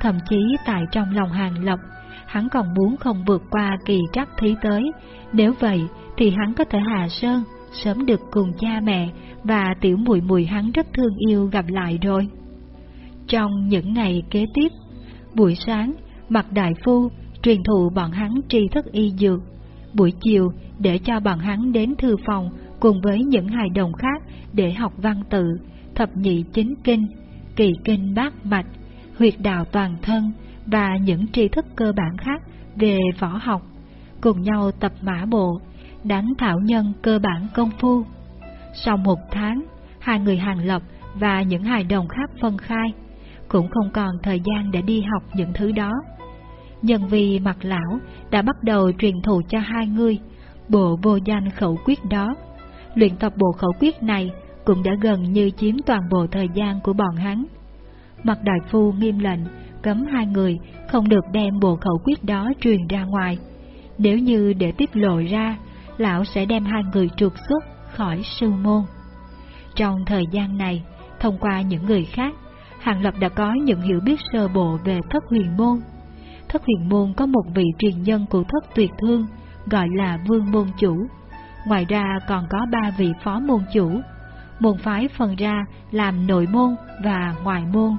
thậm chí tại trong lòng hàng lập, hắn còn muốn không vượt qua kỳ trắc thí tới, nếu vậy thì hắn có thể hạ sơn, sớm được cùng cha mẹ và tiểu mùi mùi hắn rất thương yêu gặp lại rồi. Trong những ngày kế tiếp, buổi sáng, mặt đại phu truyền thụ bọn hắn tri thức y dược, buổi chiều để cho bọn hắn đến thư phòng cùng với những hài đồng khác để học văn tự, thập nhị chính kinh, kỳ kinh bát mạch, huyệt đạo toàn thân và những tri thức cơ bản khác về võ học, cùng nhau tập mã bộ, đánh thảo nhân cơ bản công phu. Sau một tháng, hai người hàng lập và những hài đồng khác phân khai, cũng không còn thời gian để đi học những thứ đó. Nhân vì mặt lão đã bắt đầu truyền thụ cho hai người bộ vô danh khẩu quyết đó. Luyện tập bộ khẩu quyết này cũng đã gần như chiếm toàn bộ thời gian của bọn hắn. Mặt đại phu nghiêm lệnh cấm hai người không được đem bộ khẩu quyết đó truyền ra ngoài. Nếu như để tiết lộ ra, lão sẽ đem hai người trượt xuất khỏi sư môn. Trong thời gian này, thông qua những người khác, Hàng Lập đã có những hiểu biết sơ bộ về thất huyền môn. Thất huyền môn có một vị truyền nhân của thất tuyệt thương, gọi là vương môn chủ. Ngoài ra còn có ba vị phó môn chủ. Môn phái phần ra làm nội môn và ngoại môn.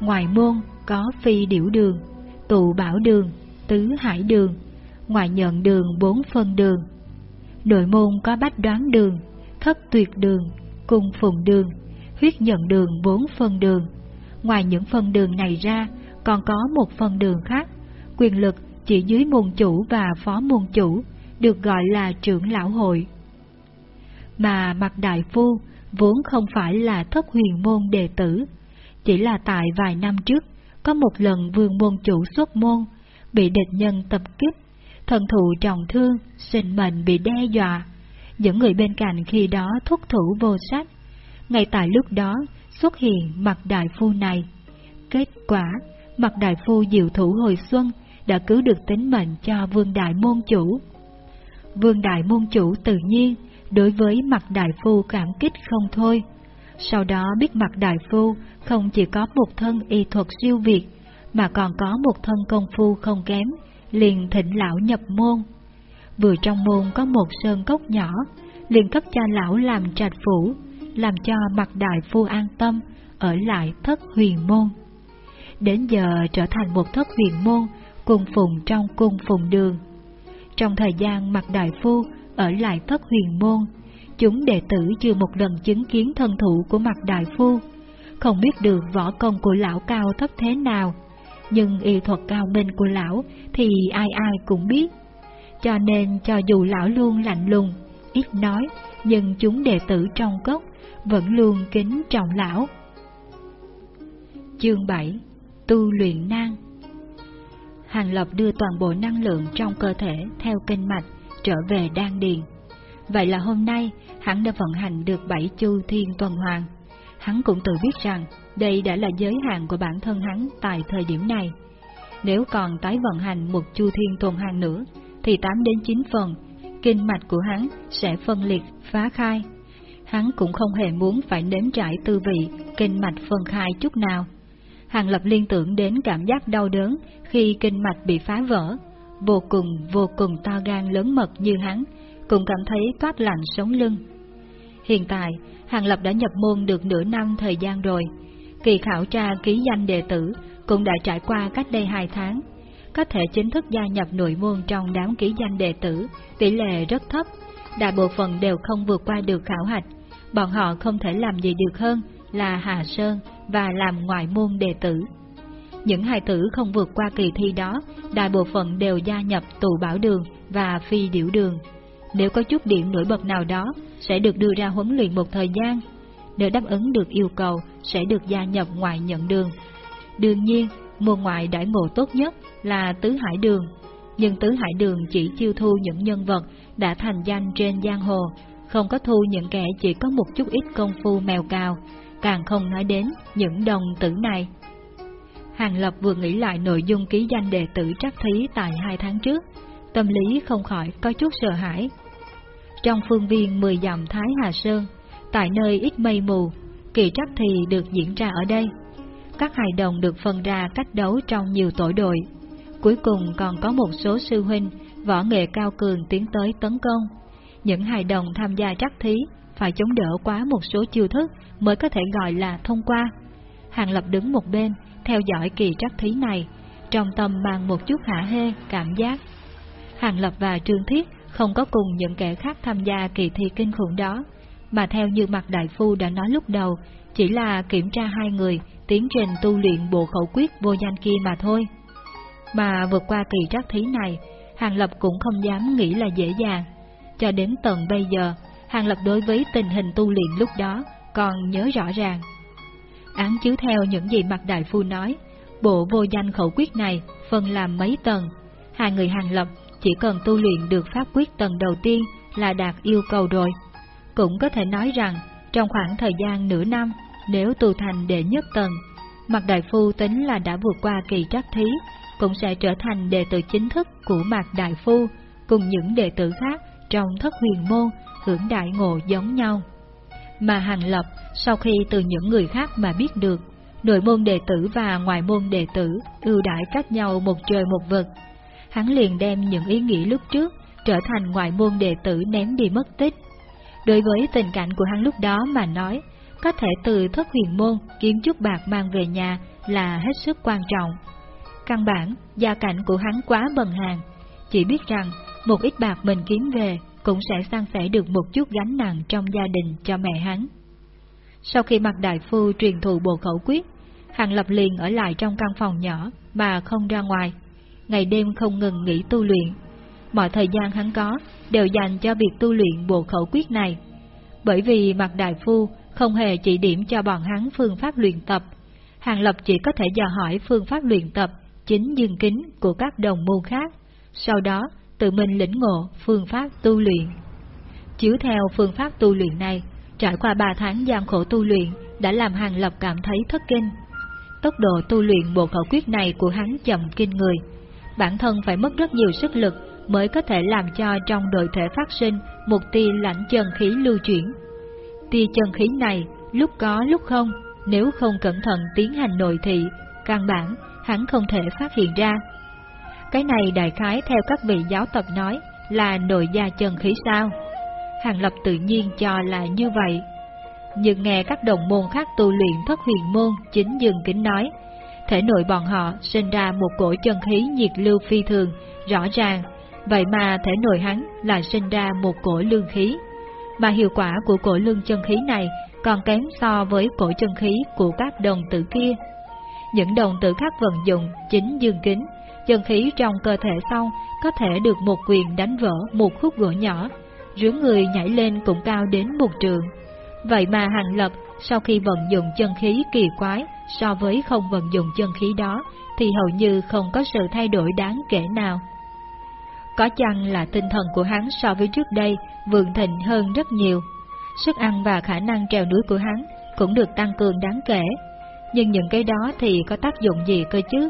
Ngoại môn có phi điểu đường, tụ bảo đường, tứ hải đường, ngoại nhận đường bốn phân đường. Nội môn có bách đoán đường, thất tuyệt đường, cung phùng đường, huyết nhận đường bốn phân đường. Ngoài những phân đường này ra, còn có một phân đường khác, quyền lực chỉ dưới môn chủ và phó môn chủ, được gọi là trưởng lão hội. Mà mặt đại phu vốn không phải là thất huyền môn đệ tử, chỉ là tại vài năm trước, có một lần vương môn chủ xuất môn, bị địch nhân tập kích, thần thụ trọng thương, sinh mệnh bị đe dọa. Những người bên cạnh khi đó thúc thủ vô sách. Ngay tại lúc đó xuất hiện mặt đại phu này. Kết quả, mặt đại phu diệu thủ hồi xuân đã cứu được tính mệnh cho vương đại môn chủ. Vương đại môn chủ tự nhiên đối với mặt đại phu cảm kích không thôi. Sau đó biết mặt đại phu không chỉ có một thân y thuật siêu việt, mà còn có một thân công phu không kém, liền thịnh lão nhập môn. Vừa trong môn có một sơn cốc nhỏ, liền cấp cho lão làm trạch phủ, làm cho mặt đại phu an tâm, ở lại thất huyền môn. Đến giờ trở thành một thất huyền môn, cùng phùng trong cung phùng đường. Trong thời gian mặt đại phu ở lại thất huyền môn, chúng đệ tử chưa một lần chứng kiến thân thủ của mặt đại phu, không biết được võ công của lão cao thấp thế nào, nhưng y thuật cao minh của lão thì ai ai cũng biết. Cho nên cho dù lão luôn lạnh lùng, ít nói, nhưng chúng đệ tử trong cốc vẫn luôn kính trọng lão. Chương 7 Tu luyện năng Hàng Lập đưa toàn bộ năng lượng trong cơ thể theo kinh mạch trở về đan điền. Vậy là hôm nay hắn đã vận hành được bảy chu thiên tuần hoàn. Hắn cũng tự biết rằng đây đã là giới hạn của bản thân hắn tại thời điểm này. Nếu còn tái vận hành một chu thiên tồn hàng nữa, thì 8 đến 9 phần, kinh mạch của hắn sẽ phân liệt, phá khai, hắn cũng không hề muốn phải nếm trải tư vị kinh mạch phân khai chút nào. Hàng Lập liên tưởng đến cảm giác đau đớn khi kinh mạch bị phá vỡ, vô cùng vô cùng to gan lớn mật như hắn, cũng cảm thấy toát lạnh sống lưng. Hiện tại, Hàng Lập đã nhập môn được nửa năm thời gian rồi, kỳ khảo tra ký danh đệ tử cũng đã trải qua cách đây hai tháng. Có thể chính thức gia nhập nội môn trong đám ký danh đệ tử, tỷ lệ rất thấp, đại bộ phận đều không vượt qua được khảo hạch. Bọn họ không thể làm gì được hơn là Hà Sơn và làm ngoại môn đệ tử. Những hài tử không vượt qua kỳ thi đó, đại bộ phận đều gia nhập tù bảo đường và phi điểu đường. Nếu có chút điểm nổi bật nào đó, sẽ được đưa ra huấn luyện một thời gian. Nếu đáp ứng được yêu cầu, sẽ được gia nhập ngoại nhận đường. Đương nhiên, môn ngoại đại ngộ tốt nhất là Tứ Hải Đường. Nhưng Tứ Hải Đường chỉ chiêu thu những nhân vật đã thành danh trên giang hồ, không có thu những kẻ chỉ có một chút ít công phu mèo cào, càng không nói đến những đồng tử này. Hàng Lập vừa nghĩ lại nội dung ký danh đệ tử trắc thí tại hai tháng trước, tâm lý không khỏi có chút sợ hãi. Trong phương viên 10 dặm Thái Hà Sơn, tại nơi ít mây mù, kỳ trắc thì được diễn ra ở đây. Các hài đồng được phân ra cách đấu trong nhiều tổ đội. Cuối cùng còn có một số sư huynh, võ nghệ cao cường tiến tới tấn công. Những hài đồng tham gia trắc thí phải chống đỡ quá một số chiêu thức mới có thể gọi là thông qua. Hàng Lập đứng một bên, theo dõi kỳ trắc thí này, trong tâm mang một chút hả hê, cảm giác. Hàng Lập và Trương Thiết không có cùng những kẻ khác tham gia kỳ thi kinh khủng đó, mà theo như mặt đại phu đã nói lúc đầu, chỉ là kiểm tra hai người tiến trình tu luyện bộ khẩu quyết vô danh kia mà thôi. Mà vượt qua kỳ trắc thí này, Hàng Lập cũng không dám nghĩ là dễ dàng. Cho đến tận bây giờ, Hàng Lập đối với tình hình tu luyện lúc đó còn nhớ rõ ràng. Án chiếu theo những gì mặt đại phu nói, bộ vô danh khẩu quyết này phân làm mấy tầng. Hai người Hàng Lập chỉ cần tu luyện được pháp quyết tầng đầu tiên là đạt yêu cầu rồi. Cũng có thể nói rằng, trong khoảng thời gian nửa năm, nếu tu thành đệ nhất tầng, Mạc Đại Phu tính là đã vượt qua kỳ trắc thí, cũng sẽ trở thành đệ tử chính thức của Mạc Đại Phu, cùng những đệ tử khác trong thất huyền môn, hưởng đại ngộ giống nhau. Mà Hàng Lập, sau khi từ những người khác mà biết được, nội môn đệ tử và ngoại môn đệ tử ưu đãi cách nhau một trời một vực, hắn liền đem những ý nghĩ lúc trước trở thành ngoại môn đệ tử ném đi mất tích. Đối với tình cảnh của hắn lúc đó mà nói, có thể từ thất huyền môn kiếm chút bạc mang về nhà là hết sức quan trọng. Căn bản, gia cảnh của hắn quá bần hàng, chỉ biết rằng một ít bạc mình kiếm về cũng sẽ san sẻ được một chút gánh nặng trong gia đình cho mẹ hắn. Sau khi mặt đại phu truyền thụ bộ khẩu quyết, Hàng Lập liền ở lại trong căn phòng nhỏ mà không ra ngoài, ngày đêm không ngừng nghỉ tu luyện. Mọi thời gian hắn có đều dành cho việc tu luyện bộ khẩu quyết này. Bởi vì mặt đại phu không hề chỉ điểm cho bọn hắn phương pháp luyện tập, Hàng Lập chỉ có thể dò hỏi phương pháp luyện tập chính dương kính của các đồng môn khác, sau đó tự mình lĩnh ngộ phương pháp tu luyện. Chiếu theo phương pháp tu luyện này, trải qua 3 tháng gian khổ tu luyện đã làm Hàng Lập cảm thấy thất kinh. Tốc độ tu luyện bộ khẩu quyết này của hắn chậm kinh người, bản thân phải mất rất nhiều sức lực mới có thể làm cho trong đội thể phát sinh một tia lãnh chân khí lưu chuyển. Tia chân khí này lúc có lúc không, nếu không cẩn thận tiến hành nội thị, căn bản hắn không thể phát hiện ra. Cái này đại khái theo các vị giáo tập nói là nội gia chân khí sao? Hàng Lập tự nhiên cho là như vậy. Nhưng nghe các đồng môn khác tu luyện thất huyền môn chính dừng kính nói, thể nội bọn họ sinh ra một cổ chân khí nhiệt lưu phi thường, rõ ràng, vậy mà thể nội hắn lại sinh ra một cổ lương khí. Mà hiệu quả của cổ lương chân khí này còn kém so với cổ chân khí của các đồng tử kia. Những đồng tử khác vận dụng chính dương kính, chân khí trong cơ thể sau có thể được một quyền đánh vỡ một khúc gỗ nhỏ, rướng người nhảy lên cũng cao đến một trường. Vậy mà Hàng Lập sau khi vận dụng chân khí kỳ quái so với không vận dụng chân khí đó thì hầu như không có sự thay đổi đáng kể nào. Có chăng là tinh thần của hắn so với trước đây vượng thịnh hơn rất nhiều, sức ăn và khả năng trèo núi của hắn cũng được tăng cường đáng kể, nhưng những cái đó thì có tác dụng gì cơ chứ?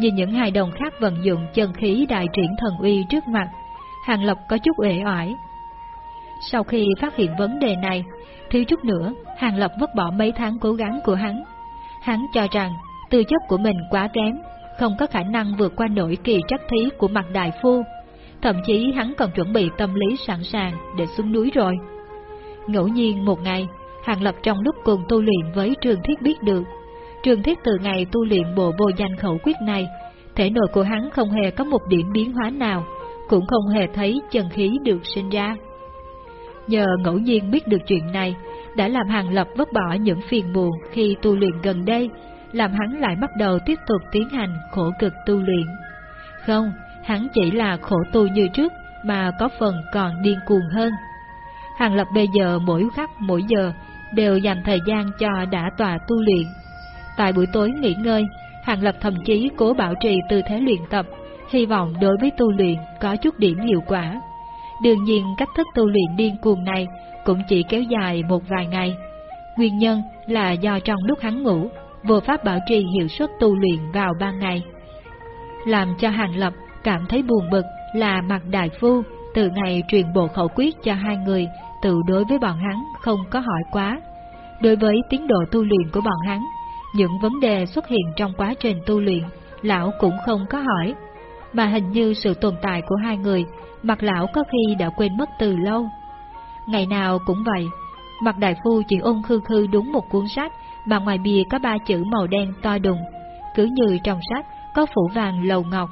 Như những hài đồng khác vận dụng chân khí đại triển thần uy trước mặt, Hàng Lập có chút uể oải. Sau khi phát hiện vấn đề này, thiếu chút nữa, Hàng Lập vứt bỏ mấy tháng cố gắng của hắn. Hắn cho rằng tư chất của mình quá kém, không có khả năng vượt qua nổi kỳ trắc thí của mặt đại phu. Thậm chí hắn còn chuẩn bị tâm lý sẵn sàng để xuống núi rồi. Ngẫu nhiên một ngày, Hàng Lập trong lúc cùng tu luyện với Trường Thiết biết được, Trường Thiết từ ngày tu luyện bộ vô danh khẩu quyết này, thể nội của hắn không hề có một điểm biến hóa nào, cũng không hề thấy chân khí được sinh ra. Nhờ ngẫu nhiên biết được chuyện này, đã làm Hàng Lập vứt bỏ những phiền buồn khi tu luyện gần đây, làm hắn lại bắt đầu tiếp tục tiến hành khổ cực tu luyện. Không, hắn chỉ là khổ tu như trước, mà có phần còn điên cuồng hơn. Hàng Lập bây giờ mỗi khắc mỗi giờ đều dành thời gian cho đã tòa tu luyện. Tại buổi tối nghỉ ngơi, Hàng Lập thậm chí cố bảo trì tư thế luyện tập, hy vọng đối với tu luyện có chút điểm hiệu quả. Đương nhiên cách thức tu luyện điên cuồng này cũng chỉ kéo dài một vài ngày. Nguyên nhân là do trong lúc hắn ngủ, vô pháp bảo trì hiệu suất tu luyện vào ban ngày. Làm cho Hàng Lập cảm thấy buồn bực là mặt đại phu từ ngày truyền bộ khẩu quyết cho hai người tự đối với bọn hắn không có hỏi quá. Đối với tiến độ tu luyện của bọn hắn, những vấn đề xuất hiện trong quá trình tu luyện, lão cũng không có hỏi, mà hình như sự tồn tại của hai người, mặt lão có khi đã quên mất từ lâu. Ngày nào cũng vậy, mặt đại phu chỉ ôn khư khư đúng một cuốn sách mà ngoài bìa có ba chữ màu đen to đùng, cứ như trong sách có phủ vàng lầu ngọc.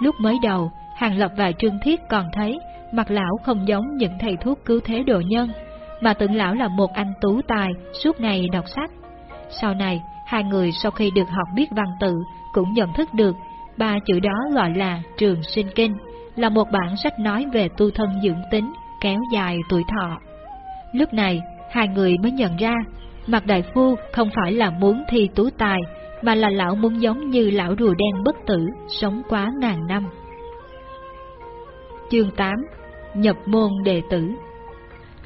Lúc mới đầu, Hàng Lập và Trương Thiết còn thấy mặt lão không giống những thầy thuốc cứu thế đồ nhân, mà tưởng lão là một anh tú tài suốt ngày đọc sách. Sau này, hai người sau khi được học biết văn tự cũng nhận thức được ba chữ đó gọi là trường sinh kinh, là một bản sách nói về tu thân dưỡng tính, kéo dài tuổi thọ. Lúc này, hai người mới nhận ra, mặt đại phu không phải là muốn thi tú tài, mà là lão muốn giống như lão rùa đen bất tử, sống quá ngàn năm. Chương 8 Nhập môn đệ tử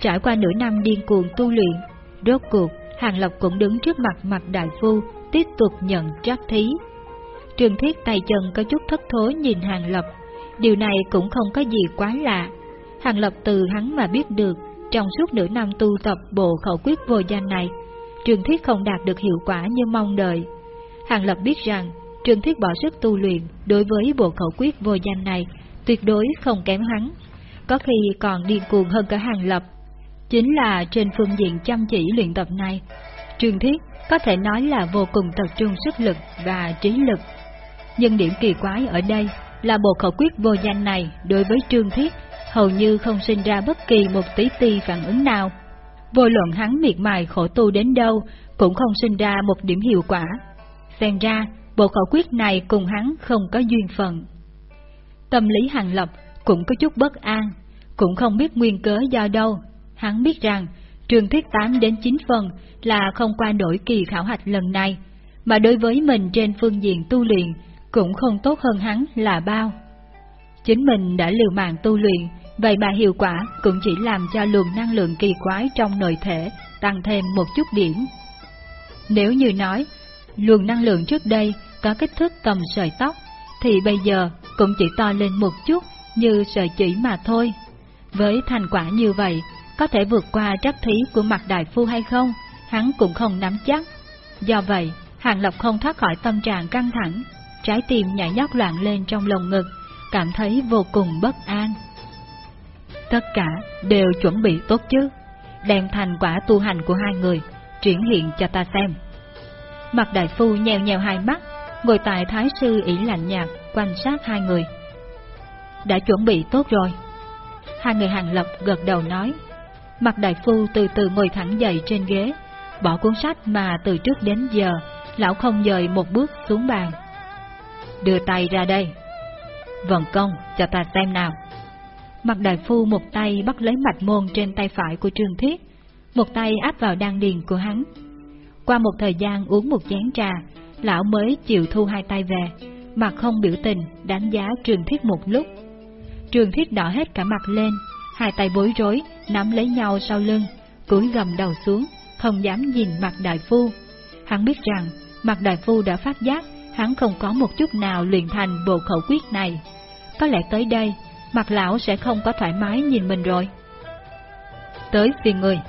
Trải qua nửa năm điên cuồng tu luyện, rốt cuộc, Hàng Lập cũng đứng trước mặt mặt đại phu, tiếp tục nhận trắc thí. Trường thiết tay chân có chút thất thối nhìn Hàng Lập, điều này cũng không có gì quá lạ. Hàng Lập từ hắn mà biết được, trong suốt nửa năm tu tập bộ khẩu quyết vô danh này, Trường Thiết không đạt được hiệu quả như mong đợi. Hàng Lập biết rằng, Trường Thiết bỏ sức tu luyện đối với bộ khẩu quyết vô danh này tuyệt đối không kém hắn, có khi còn điên cuồng hơn cả Hàng Lập. Chính là trên phương diện chăm chỉ luyện tập này, Trương Thiết có thể nói là vô cùng tập trung sức lực và trí lực. Nhưng điểm kỳ quái ở đây là bộ khẩu quyết vô danh này đối với Trương Thiết hầu như không sinh ra bất kỳ một tí ti phản ứng nào. Vô luận hắn miệt mài khổ tu đến đâu cũng không sinh ra một điểm hiệu quả. Xem ra, bộ khẩu quyết này cùng hắn không có duyên phận. Tâm lý hàng lập cũng có chút bất an, cũng không biết nguyên cớ do đâu. Hắn biết rằng trường thiết 8 đến 9 phần là không qua đổi kỳ khảo hạch lần này, mà đối với mình trên phương diện tu luyện cũng không tốt hơn hắn là bao. Chính mình đã liều mạng tu luyện, vậy mà hiệu quả cũng chỉ làm cho luồng năng lượng kỳ quái trong nội thể tăng thêm một chút điểm. Nếu như nói, luồng năng lượng trước đây có kích thước tầm sợi tóc, thì bây giờ cũng chỉ to lên một chút như sợi chỉ mà thôi. Với thành quả như vậy, có thể vượt qua trắc thí của mặt đại phu hay không, hắn cũng không nắm chắc. Do vậy, Hàng Lập không thoát khỏi tâm trạng căng thẳng, trái tim nhảy nhót loạn lên trong lồng ngực, cảm thấy vô cùng bất an. Tất cả đều chuẩn bị tốt chứ, đem thành quả tu hành của hai người, triển hiện cho ta xem. Mặt đại phu nhèo nhèo hai mắt, ngồi tại thái sư ỷ lạnh nhạt, quan sát hai người. Đã chuẩn bị tốt rồi. Hai người hàng lập gật đầu nói. Mặt đại phu từ từ ngồi thẳng dậy trên ghế, bỏ cuốn sách mà từ trước đến giờ, lão không dời một bước xuống bàn. Đưa tay ra đây. Vận công, cho ta xem nào. Mặt đại phu một tay bắt lấy mạch môn trên tay phải của Trương Thiết, một tay áp vào đan điền của hắn. Qua một thời gian uống một chén trà, lão mới chịu thu hai tay về, mặt không biểu tình, đánh giá Trường Thiết một lúc. Trường Thiết đỏ hết cả mặt lên, hai tay bối rối, nắm lấy nhau sau lưng, cúi gầm đầu xuống, không dám nhìn mặt đại phu. Hắn biết rằng, mặt đại phu đã phát giác, hắn không có một chút nào luyện thành bộ khẩu quyết này. Có lẽ tới đây, mặt lão sẽ không có thoải mái nhìn mình rồi. tới phiền người.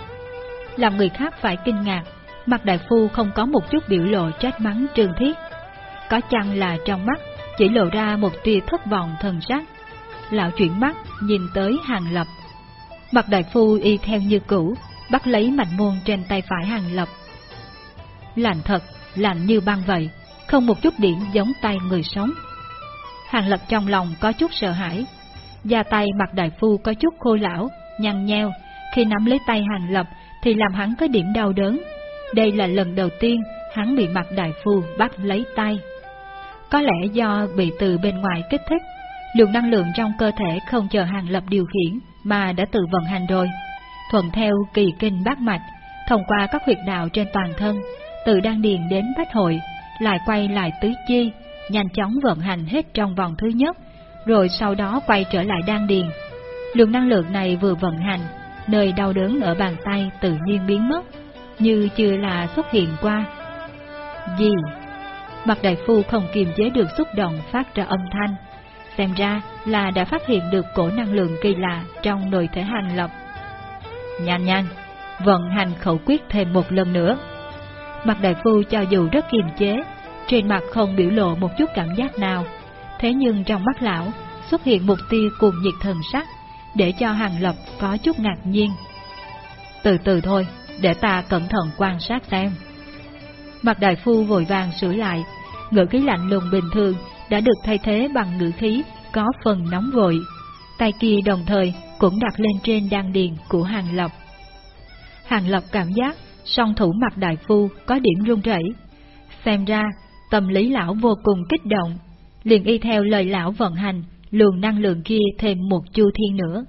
Làm người khác phải kinh ngạc, mặt đại phu không có một chút biểu lộ trách mắng trương thiết. Có chăng là trong mắt, chỉ lộ ra một tia thất vọng thần sắc. Lão chuyển mắt, nhìn tới hàng lập. Mặt đại phu y theo như cũ, bắt lấy mạch môn trên tay phải hàng lập. Lạnh thật, lạnh như băng vậy, không một chút điểm giống tay người sống. Hàng lập trong lòng có chút sợ hãi, da tay mặt đại phu có chút khô lão, nhăn nheo, khi nắm lấy tay hàng lập thì làm hắn có điểm đau đớn. Đây là lần đầu tiên hắn bị mặt đại phu bắt lấy tay. Có lẽ do bị từ bên ngoài kích thích, lượng năng lượng trong cơ thể không chờ hàng lập điều khiển mà đã tự vận hành rồi. Thuận theo kỳ kinh bát mạch, thông qua các huyệt đạo trên toàn thân, từ đan điền đến bách hội, lại quay lại tứ chi, nhanh chóng vận hành hết trong vòng thứ nhất, rồi sau đó quay trở lại đan điền. Lượng năng lượng này vừa vận hành, nơi đau đớn ở bàn tay tự nhiên biến mất, như chưa là xuất hiện qua. Gì? Mặt đại phu không kiềm chế được xúc động phát ra âm thanh, xem ra là đã phát hiện được cổ năng lượng kỳ lạ trong nội thể hành lập. Nhanh nhanh, vận hành khẩu quyết thêm một lần nữa. Mặt đại phu cho dù rất kiềm chế, trên mặt không biểu lộ một chút cảm giác nào, thế nhưng trong mắt lão xuất hiện một tia cuồng nhiệt thần sắc, để cho Hàng Lập có chút ngạc nhiên. Từ từ thôi, để ta cẩn thận quan sát xem. Mặt đại phu vội vàng sửa lại, ngữ khí lạnh lùng bình thường đã được thay thế bằng ngữ khí có phần nóng vội. Tay kia đồng thời cũng đặt lên trên đan điền của Hàng Lập. Hàng Lập cảm giác song thủ mặt đại phu có điểm run rẩy. Xem ra, tâm lý lão vô cùng kích động, liền y theo lời lão vận hành, luồng năng lượng kia thêm một chu thiên nữa.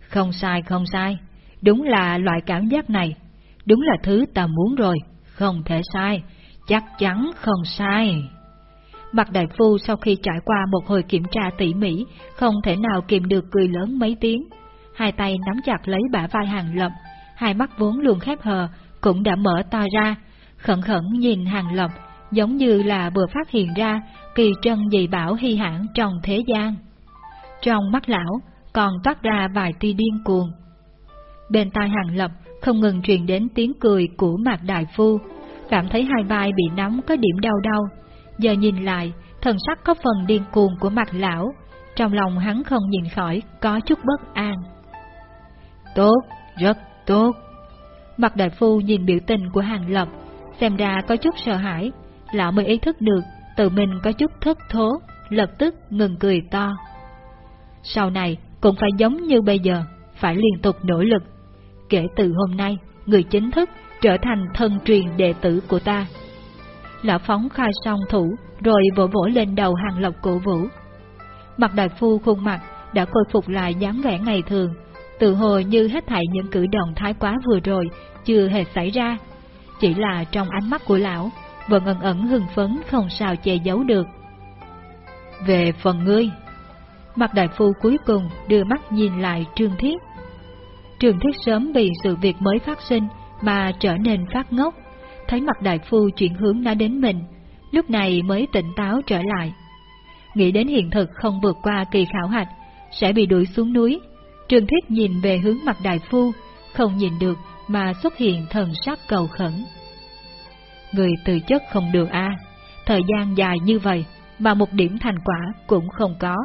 Không sai, không sai, đúng là loại cảm giác này, đúng là thứ ta muốn rồi, không thể sai, chắc chắn không sai. Mặt đại phu sau khi trải qua một hồi kiểm tra tỉ mỉ, không thể nào kìm được cười lớn mấy tiếng. Hai tay nắm chặt lấy bả vai hàng lập, hai mắt vốn luôn khép hờ, cũng đã mở to ra, khẩn khẩn nhìn hàng lập, giống như là vừa phát hiện ra kỳ trân dị bảo hy hãn trong thế gian. Trong mắt lão còn toát ra vài tia điên cuồng. Bên tai hàng lập không ngừng truyền đến tiếng cười của mạc đại phu, cảm thấy hai vai bị nóng có điểm đau đau. Giờ nhìn lại, thần sắc có phần điên cuồng của mặt lão, trong lòng hắn không nhìn khỏi, có chút bất an. Tốt, rất tốt. Mặt đại phu nhìn biểu tình của hàng lập, xem ra có chút sợ hãi, lão mới ý thức được tự mình có chút thất thố, lập tức ngừng cười to. Sau này cũng phải giống như bây giờ, phải liên tục nỗ lực. Kể từ hôm nay, người chính thức trở thành thân truyền đệ tử của ta. Lão phóng khai song thủ, rồi vỗ vỗ lên đầu hàng lộc cổ vũ. Mặt đại phu khuôn mặt đã khôi phục lại dáng vẻ ngày thường, tự hồ như hết thảy những cử động thái quá vừa rồi chưa hề xảy ra. Chỉ là trong ánh mắt của lão vẫn ẩn ẩn hưng phấn không sao che giấu được. Về phần ngươi, mặt đại phu cuối cùng đưa mắt nhìn lại Trương Thiết. Trường Thiết sớm bị sự việc mới phát sinh mà trở nên phát ngốc, thấy mặt đại phu chuyển hướng đã đến mình, lúc này mới tỉnh táo trở lại. Nghĩ đến hiện thực không vượt qua kỳ khảo hạch, sẽ bị đuổi xuống núi. Trường Thiết nhìn về hướng mặt đại phu, không nhìn được mà xuất hiện thần sắc cầu khẩn. Người từ chất không được a thời gian dài như vậy mà một điểm thành quả cũng không có.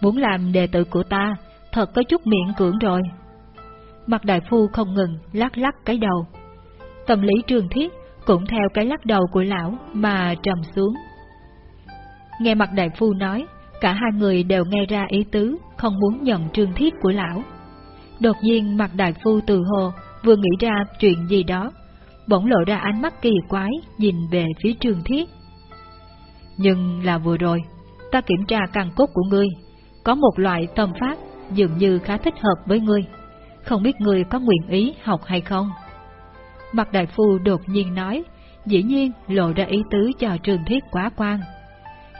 Muốn làm đệ tử của ta, thật có chút miễn cưỡng rồi. Mặt đại phu không ngừng lắc lắc cái đầu. Tâm lý trường thiết cũng theo cái lắc đầu của lão mà trầm xuống. Nghe mặt đại phu nói, cả hai người đều nghe ra ý tứ, không muốn nhận trương thiết của lão. Đột nhiên mặt đại phu từ hồ vừa nghĩ ra chuyện gì đó, bỗng lộ ra ánh mắt kỳ quái nhìn về phía trường thiết. Nhưng là vừa rồi, ta kiểm tra căn cốt của ngươi, có một loại tâm pháp dường như khá thích hợp với ngươi, không biết người có nguyện ý học hay không? Mặt đại phu đột nhiên nói, dĩ nhiên lộ ra ý tứ cho trường thiết quá quan.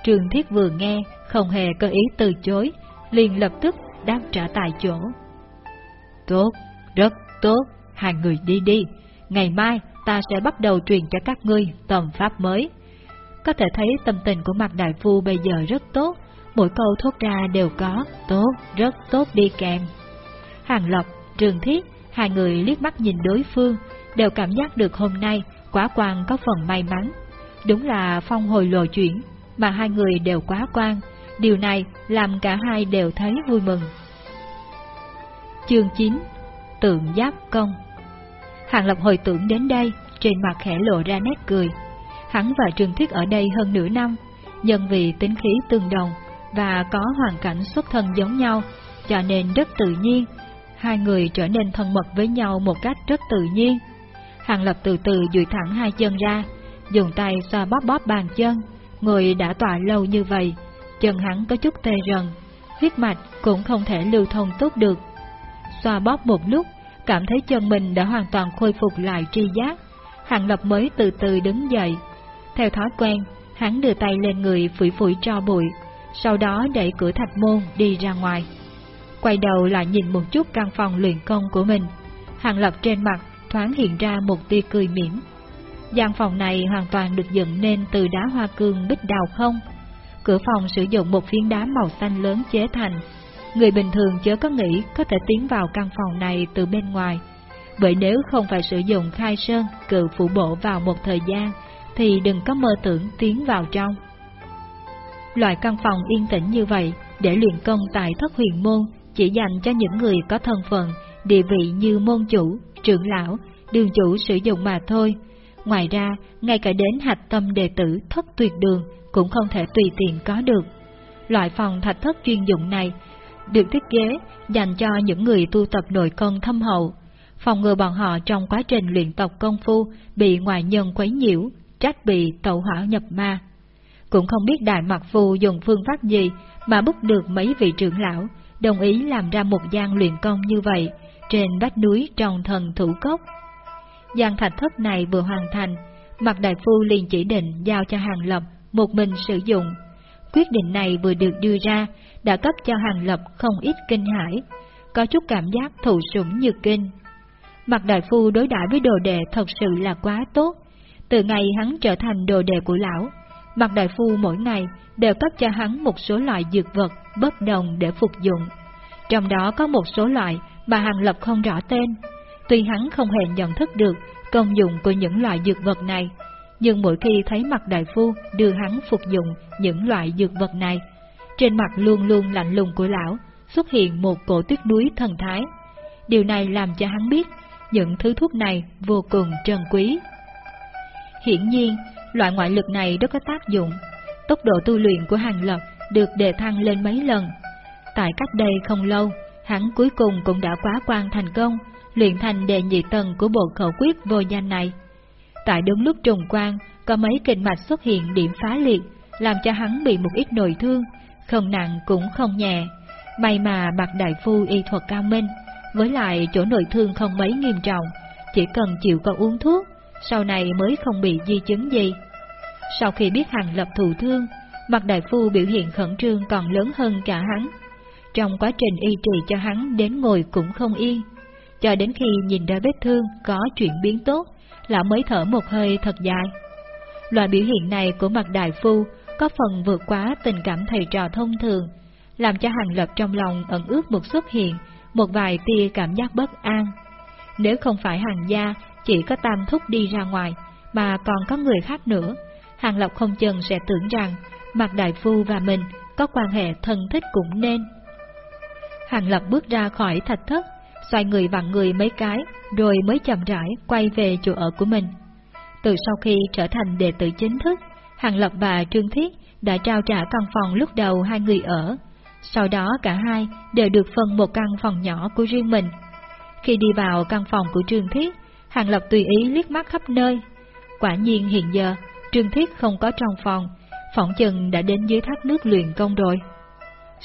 Trường thiết vừa nghe, không hề có ý từ chối, liền lập tức đáp trả tại chỗ. Tốt, rất tốt, hai người đi đi, ngày mai ta sẽ bắt đầu truyền cho các ngươi tầm pháp mới. Có thể thấy tâm tình của mặt đại phu bây giờ rất tốt, mỗi câu thốt ra đều có tốt, rất tốt đi kèm. Hàng Lập, Trường Thiết Hai người liếc mắt nhìn đối phương, đều cảm giác được hôm nay quả quan có phần may mắn. Đúng là phong hồi lộ chuyển, mà hai người đều quá quan, điều này làm cả hai đều thấy vui mừng. Chương 9 Tượng Giáp Công Hàng Lập hồi tưởng đến đây, trên mặt khẽ lộ ra nét cười. Hắn và Trường Thiết ở đây hơn nửa năm, nhân vì tính khí tương đồng và có hoàn cảnh xuất thân giống nhau, cho nên rất tự nhiên, hai người trở nên thân mật với nhau một cách rất tự nhiên. Hàng Lập từ từ duỗi thẳng hai chân ra, dùng tay xoa bóp bóp bàn chân, người đã tọa lâu như vậy, chân hắn có chút tê rần, huyết mạch cũng không thể lưu thông tốt được. Xoa bóp một lúc, cảm thấy chân mình đã hoàn toàn khôi phục lại tri giác, Hàng Lập mới từ từ đứng dậy. Theo thói quen, hắn đưa tay lên người phủi phủi cho bụi, sau đó đẩy cửa thạch môn đi ra ngoài. Quay đầu lại nhìn một chút căn phòng luyện công của mình, Hàng Lập trên mặt thoáng hiện ra một tia cười mỉm. Gian phòng này hoàn toàn được dựng nên từ đá hoa cương bích đào không. Cửa phòng sử dụng một phiến đá màu xanh lớn chế thành. Người bình thường chớ có nghĩ có thể tiến vào căn phòng này từ bên ngoài. vậy nếu không phải sử dụng khai sơn, cự phủ bộ vào một thời gian, thì đừng có mơ tưởng tiến vào trong. Loại căn phòng yên tĩnh như vậy, để luyện công tại thất huyền môn, chỉ dành cho những người có thân phận, địa vị như môn chủ, trưởng lão, đường chủ sử dụng mà thôi. Ngoài ra, ngay cả đến hạch tâm đệ tử thất tuyệt đường cũng không thể tùy tiện có được. Loại phòng thạch thất chuyên dụng này được thiết kế dành cho những người tu tập nội công thâm hậu, phòng ngừa bọn họ trong quá trình luyện tập công phu bị ngoại nhân quấy nhiễu, trách bị tẩu hỏa nhập ma. Cũng không biết Đại Mặc Phu dùng phương pháp gì mà bức được mấy vị trưởng lão đồng ý làm ra một gian luyện công như vậy trên vách núi trong thần thủ cốc. Gian thạch thất này vừa hoàn thành, mặt đại phu liền chỉ định giao cho Hàng Lập một mình sử dụng. Quyết định này vừa được đưa ra, đã cấp cho Hàng Lập không ít kinh hãi, có chút cảm giác thụ sủng như kinh. Mặt đại phu đối đãi với đồ đệ thật sự là quá tốt. Từ ngày hắn trở thành đồ đệ của lão, mặt đại phu mỗi ngày đều cấp cho hắn một số loại dược vật bất đồng để phục dụng. Trong đó có một số loại mà Hàng Lập không rõ tên. Tuy hắn không hề nhận thức được công dụng của những loại dược vật này, nhưng mỗi khi thấy mặt đại phu đưa hắn phục dụng những loại dược vật này, trên mặt luôn luôn lạnh lùng của lão xuất hiện một cổ tuyết núi thần thái. Điều này làm cho hắn biết những thứ thuốc này vô cùng trân quý. Hiển nhiên, loại ngoại lực này rất có tác dụng. Tốc độ tu luyện của Hàng Lập được đề thăng lên mấy lần. Tại cách đây không lâu, hắn cuối cùng cũng đã quá quan thành công, luyện thành đề nhị tầng của bộ khẩu quyết vô danh này. Tại đúng lúc trùng quan, có mấy kinh mạch xuất hiện điểm phá liệt, làm cho hắn bị một ít nội thương, không nặng cũng không nhẹ. May mà mặt đại phu y thuật cao minh, với lại chỗ nội thương không mấy nghiêm trọng, chỉ cần chịu có uống thuốc, sau này mới không bị di chứng gì. Sau khi biết hàng lập thụ thương, mặt đại phu biểu hiện khẩn trương còn lớn hơn cả hắn. Trong quá trình y trì cho hắn đến ngồi cũng không yên, cho đến khi nhìn ra vết thương có chuyển biến tốt, lão mới thở một hơi thật dài. Loại biểu hiện này của mặt đại phu có phần vượt quá tình cảm thầy trò thông thường, làm cho hàng lập trong lòng ẩn ước một xuất hiện, một vài tia cảm giác bất an. Nếu không phải hàng gia chỉ có tam thúc đi ra ngoài, mà còn có người khác nữa, hàng lộc không chừng sẽ tưởng rằng Mạc đại phu và mình có quan hệ thân thích cũng nên. Hàng lộc bước ra khỏi thạch thất, xoay người vặn người mấy cái, rồi mới chậm rãi quay về chỗ ở của mình. Từ sau khi trở thành đệ tử chính thức, Hàng lộc và Trương Thiết đã trao trả căn phòng lúc đầu hai người ở, sau đó cả hai đều được phân một căn phòng nhỏ của riêng mình. Khi đi vào căn phòng của Trương Thiết, Hàng Lập tùy ý liếc mắt khắp nơi. Quả nhiên hiện giờ, Trương Thiết không có trong phòng, phỏng chừng đã đến dưới thác nước luyện công rồi.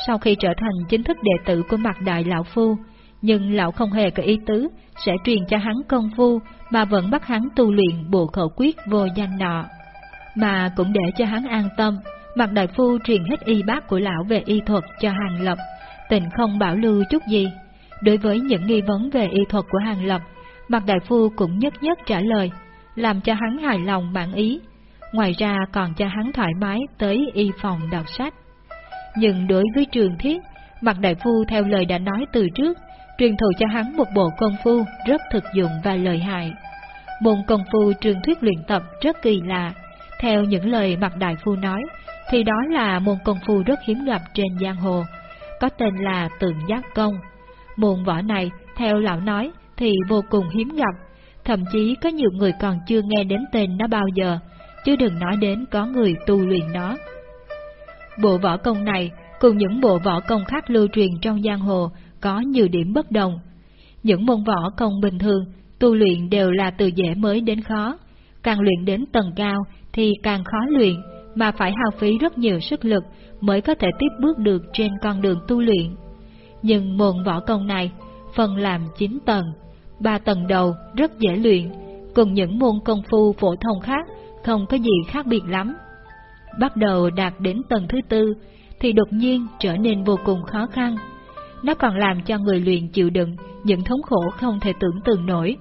Sau khi trở thành chính thức đệ tử của mặt đại lão phu, nhưng lão không hề có ý tứ sẽ truyền cho hắn công phu mà vẫn bắt hắn tu luyện bộ khẩu quyết vô danh nọ. Mà cũng để cho hắn an tâm, mặt đại phu truyền hết y bác của lão về y thuật cho Hàng Lập, tình không bảo lưu chút gì. Đối với những nghi vấn về y thuật của Hàng Lập, mặt đại phu cũng nhất nhất trả lời, làm cho hắn hài lòng bản ý. Ngoài ra còn cho hắn thoải mái tới y phòng đọc sách. Nhưng đối với trường thiết, mặt đại phu theo lời đã nói từ trước, truyền thụ cho hắn một bộ công phu rất thực dụng và lợi hại. Môn công phu trường thuyết luyện tập rất kỳ lạ, theo những lời mặt đại phu nói, thì đó là môn công phu rất hiếm gặp trên giang hồ, có tên là tượng giác công. Môn võ này, theo lão nói, thì vô cùng hiếm gặp, thậm chí có nhiều người còn chưa nghe đến tên nó bao giờ, chứ đừng nói đến có người tu luyện nó. Bộ võ công này cùng những bộ võ công khác lưu truyền trong giang hồ có nhiều điểm bất đồng. Những môn võ công bình thường, tu luyện đều là từ dễ mới đến khó, càng luyện đến tầng cao thì càng khó luyện, mà phải hao phí rất nhiều sức lực mới có thể tiếp bước được trên con đường tu luyện. Nhưng môn võ công này, phần làm 9 tầng, ba tầng đầu rất dễ luyện, cùng những môn công phu phổ thông khác không có gì khác biệt lắm. Bắt đầu đạt đến tầng thứ tư thì đột nhiên trở nên vô cùng khó khăn. Nó còn làm cho người luyện chịu đựng những thống khổ không thể tưởng tượng nổi.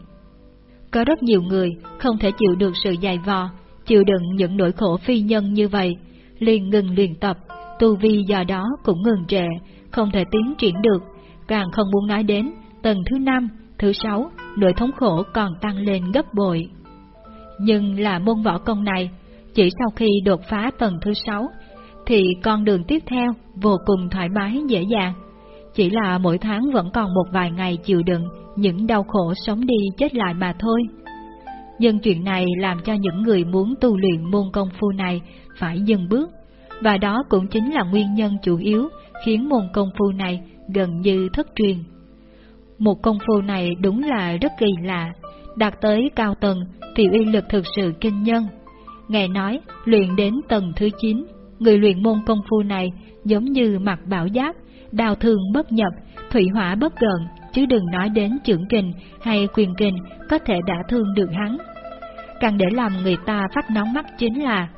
Có rất nhiều người không thể chịu được sự dày vò, chịu đựng những nỗi khổ phi nhân như vậy, liền ngừng luyện tập, tu vi do đó cũng ngừng trệ, không thể tiến triển được, càng không muốn nói đến tầng thứ năm, thứ sáu, nỗi thống khổ còn tăng lên gấp bội. Nhưng là môn võ công này, chỉ sau khi đột phá tầng thứ sáu, thì con đường tiếp theo vô cùng thoải mái dễ dàng. Chỉ là mỗi tháng vẫn còn một vài ngày chịu đựng những đau khổ sống đi chết lại mà thôi. Nhưng chuyện này làm cho những người muốn tu luyện môn công phu này phải dừng bước, và đó cũng chính là nguyên nhân chủ yếu khiến môn công phu này gần như thất truyền. Một công phu này đúng là rất kỳ lạ, đạt tới cao tầng thì uy lực thực sự kinh nhân. Nghe nói, luyện đến tầng thứ 9, người luyện môn công phu này giống như mặc bảo giáp, đào thương bất nhập, thủy hỏa bất gần, chứ đừng nói đến trưởng kình hay quyền kình có thể đã thương được hắn. Càng để làm người ta phát nóng mắt chính là,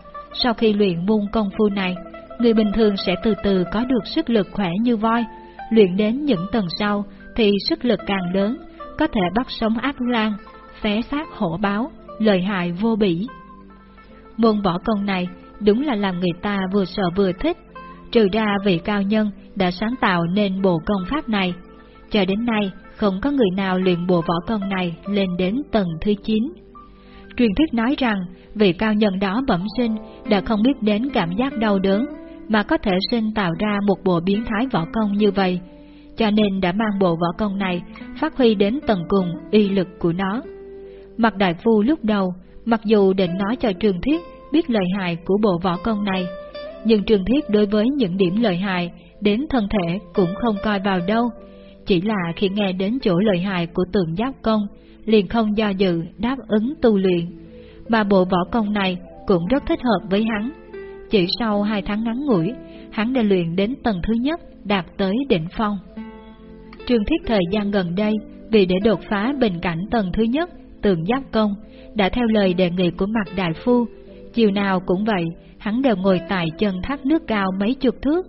sau khi luyện môn công phu này, người bình thường sẽ từ từ có được sức lực khỏe như voi, luyện đến những tầng sau thì sức lực càng lớn, có thể bắt sống ác lan, xé xác hổ báo, lợi hại vô bỉ. Môn võ công này đúng là làm người ta vừa sợ vừa thích, trừ ra vị cao nhân đã sáng tạo nên bộ công pháp này. Cho đến nay, không có người nào luyện bộ võ công này lên đến tầng thứ 9. Truyền thuyết nói rằng, vị cao nhân đó bẩm sinh đã không biết đến cảm giác đau đớn, mà có thể sinh tạo ra một bộ biến thái võ công như vậy, cho nên đã mang bộ võ công này phát huy đến tầng cùng uy lực của nó. Mặt đại phu lúc đầu, mặc dù định nói cho Trường Thiết biết lợi hại của bộ võ công này, nhưng Trường Thiết đối với những điểm lợi hại đến thân thể cũng không coi vào đâu, chỉ là khi nghe đến chỗ lợi hại của tượng giáp công, liền không do dự đáp ứng tu luyện, mà bộ võ công này cũng rất thích hợp với hắn. Chỉ sau hai tháng ngắn ngủi, hắn đã luyện đến tầng thứ nhất, đạt tới đỉnh phong. Trương Thiết thời gian gần đây, vì để đột phá bình cảnh tầng thứ nhất, tường giáp công, đã theo lời đề nghị của mặt đại phu. Chiều nào cũng vậy, hắn đều ngồi tại chân thác nước cao mấy chục thước,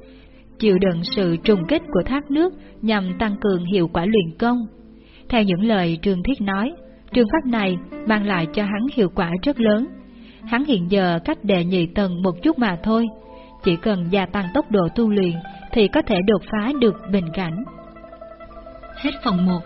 chịu đựng sự trùng kích của thác nước nhằm tăng cường hiệu quả luyện công. Theo những lời Trương Thiết nói, trường pháp này mang lại cho hắn hiệu quả rất lớn. Hắn hiện giờ cách đệ nhị tầng một chút mà thôi, chỉ cần gia tăng tốc độ tu luyện thì có thể đột phá được bình cảnh. Hết phần 1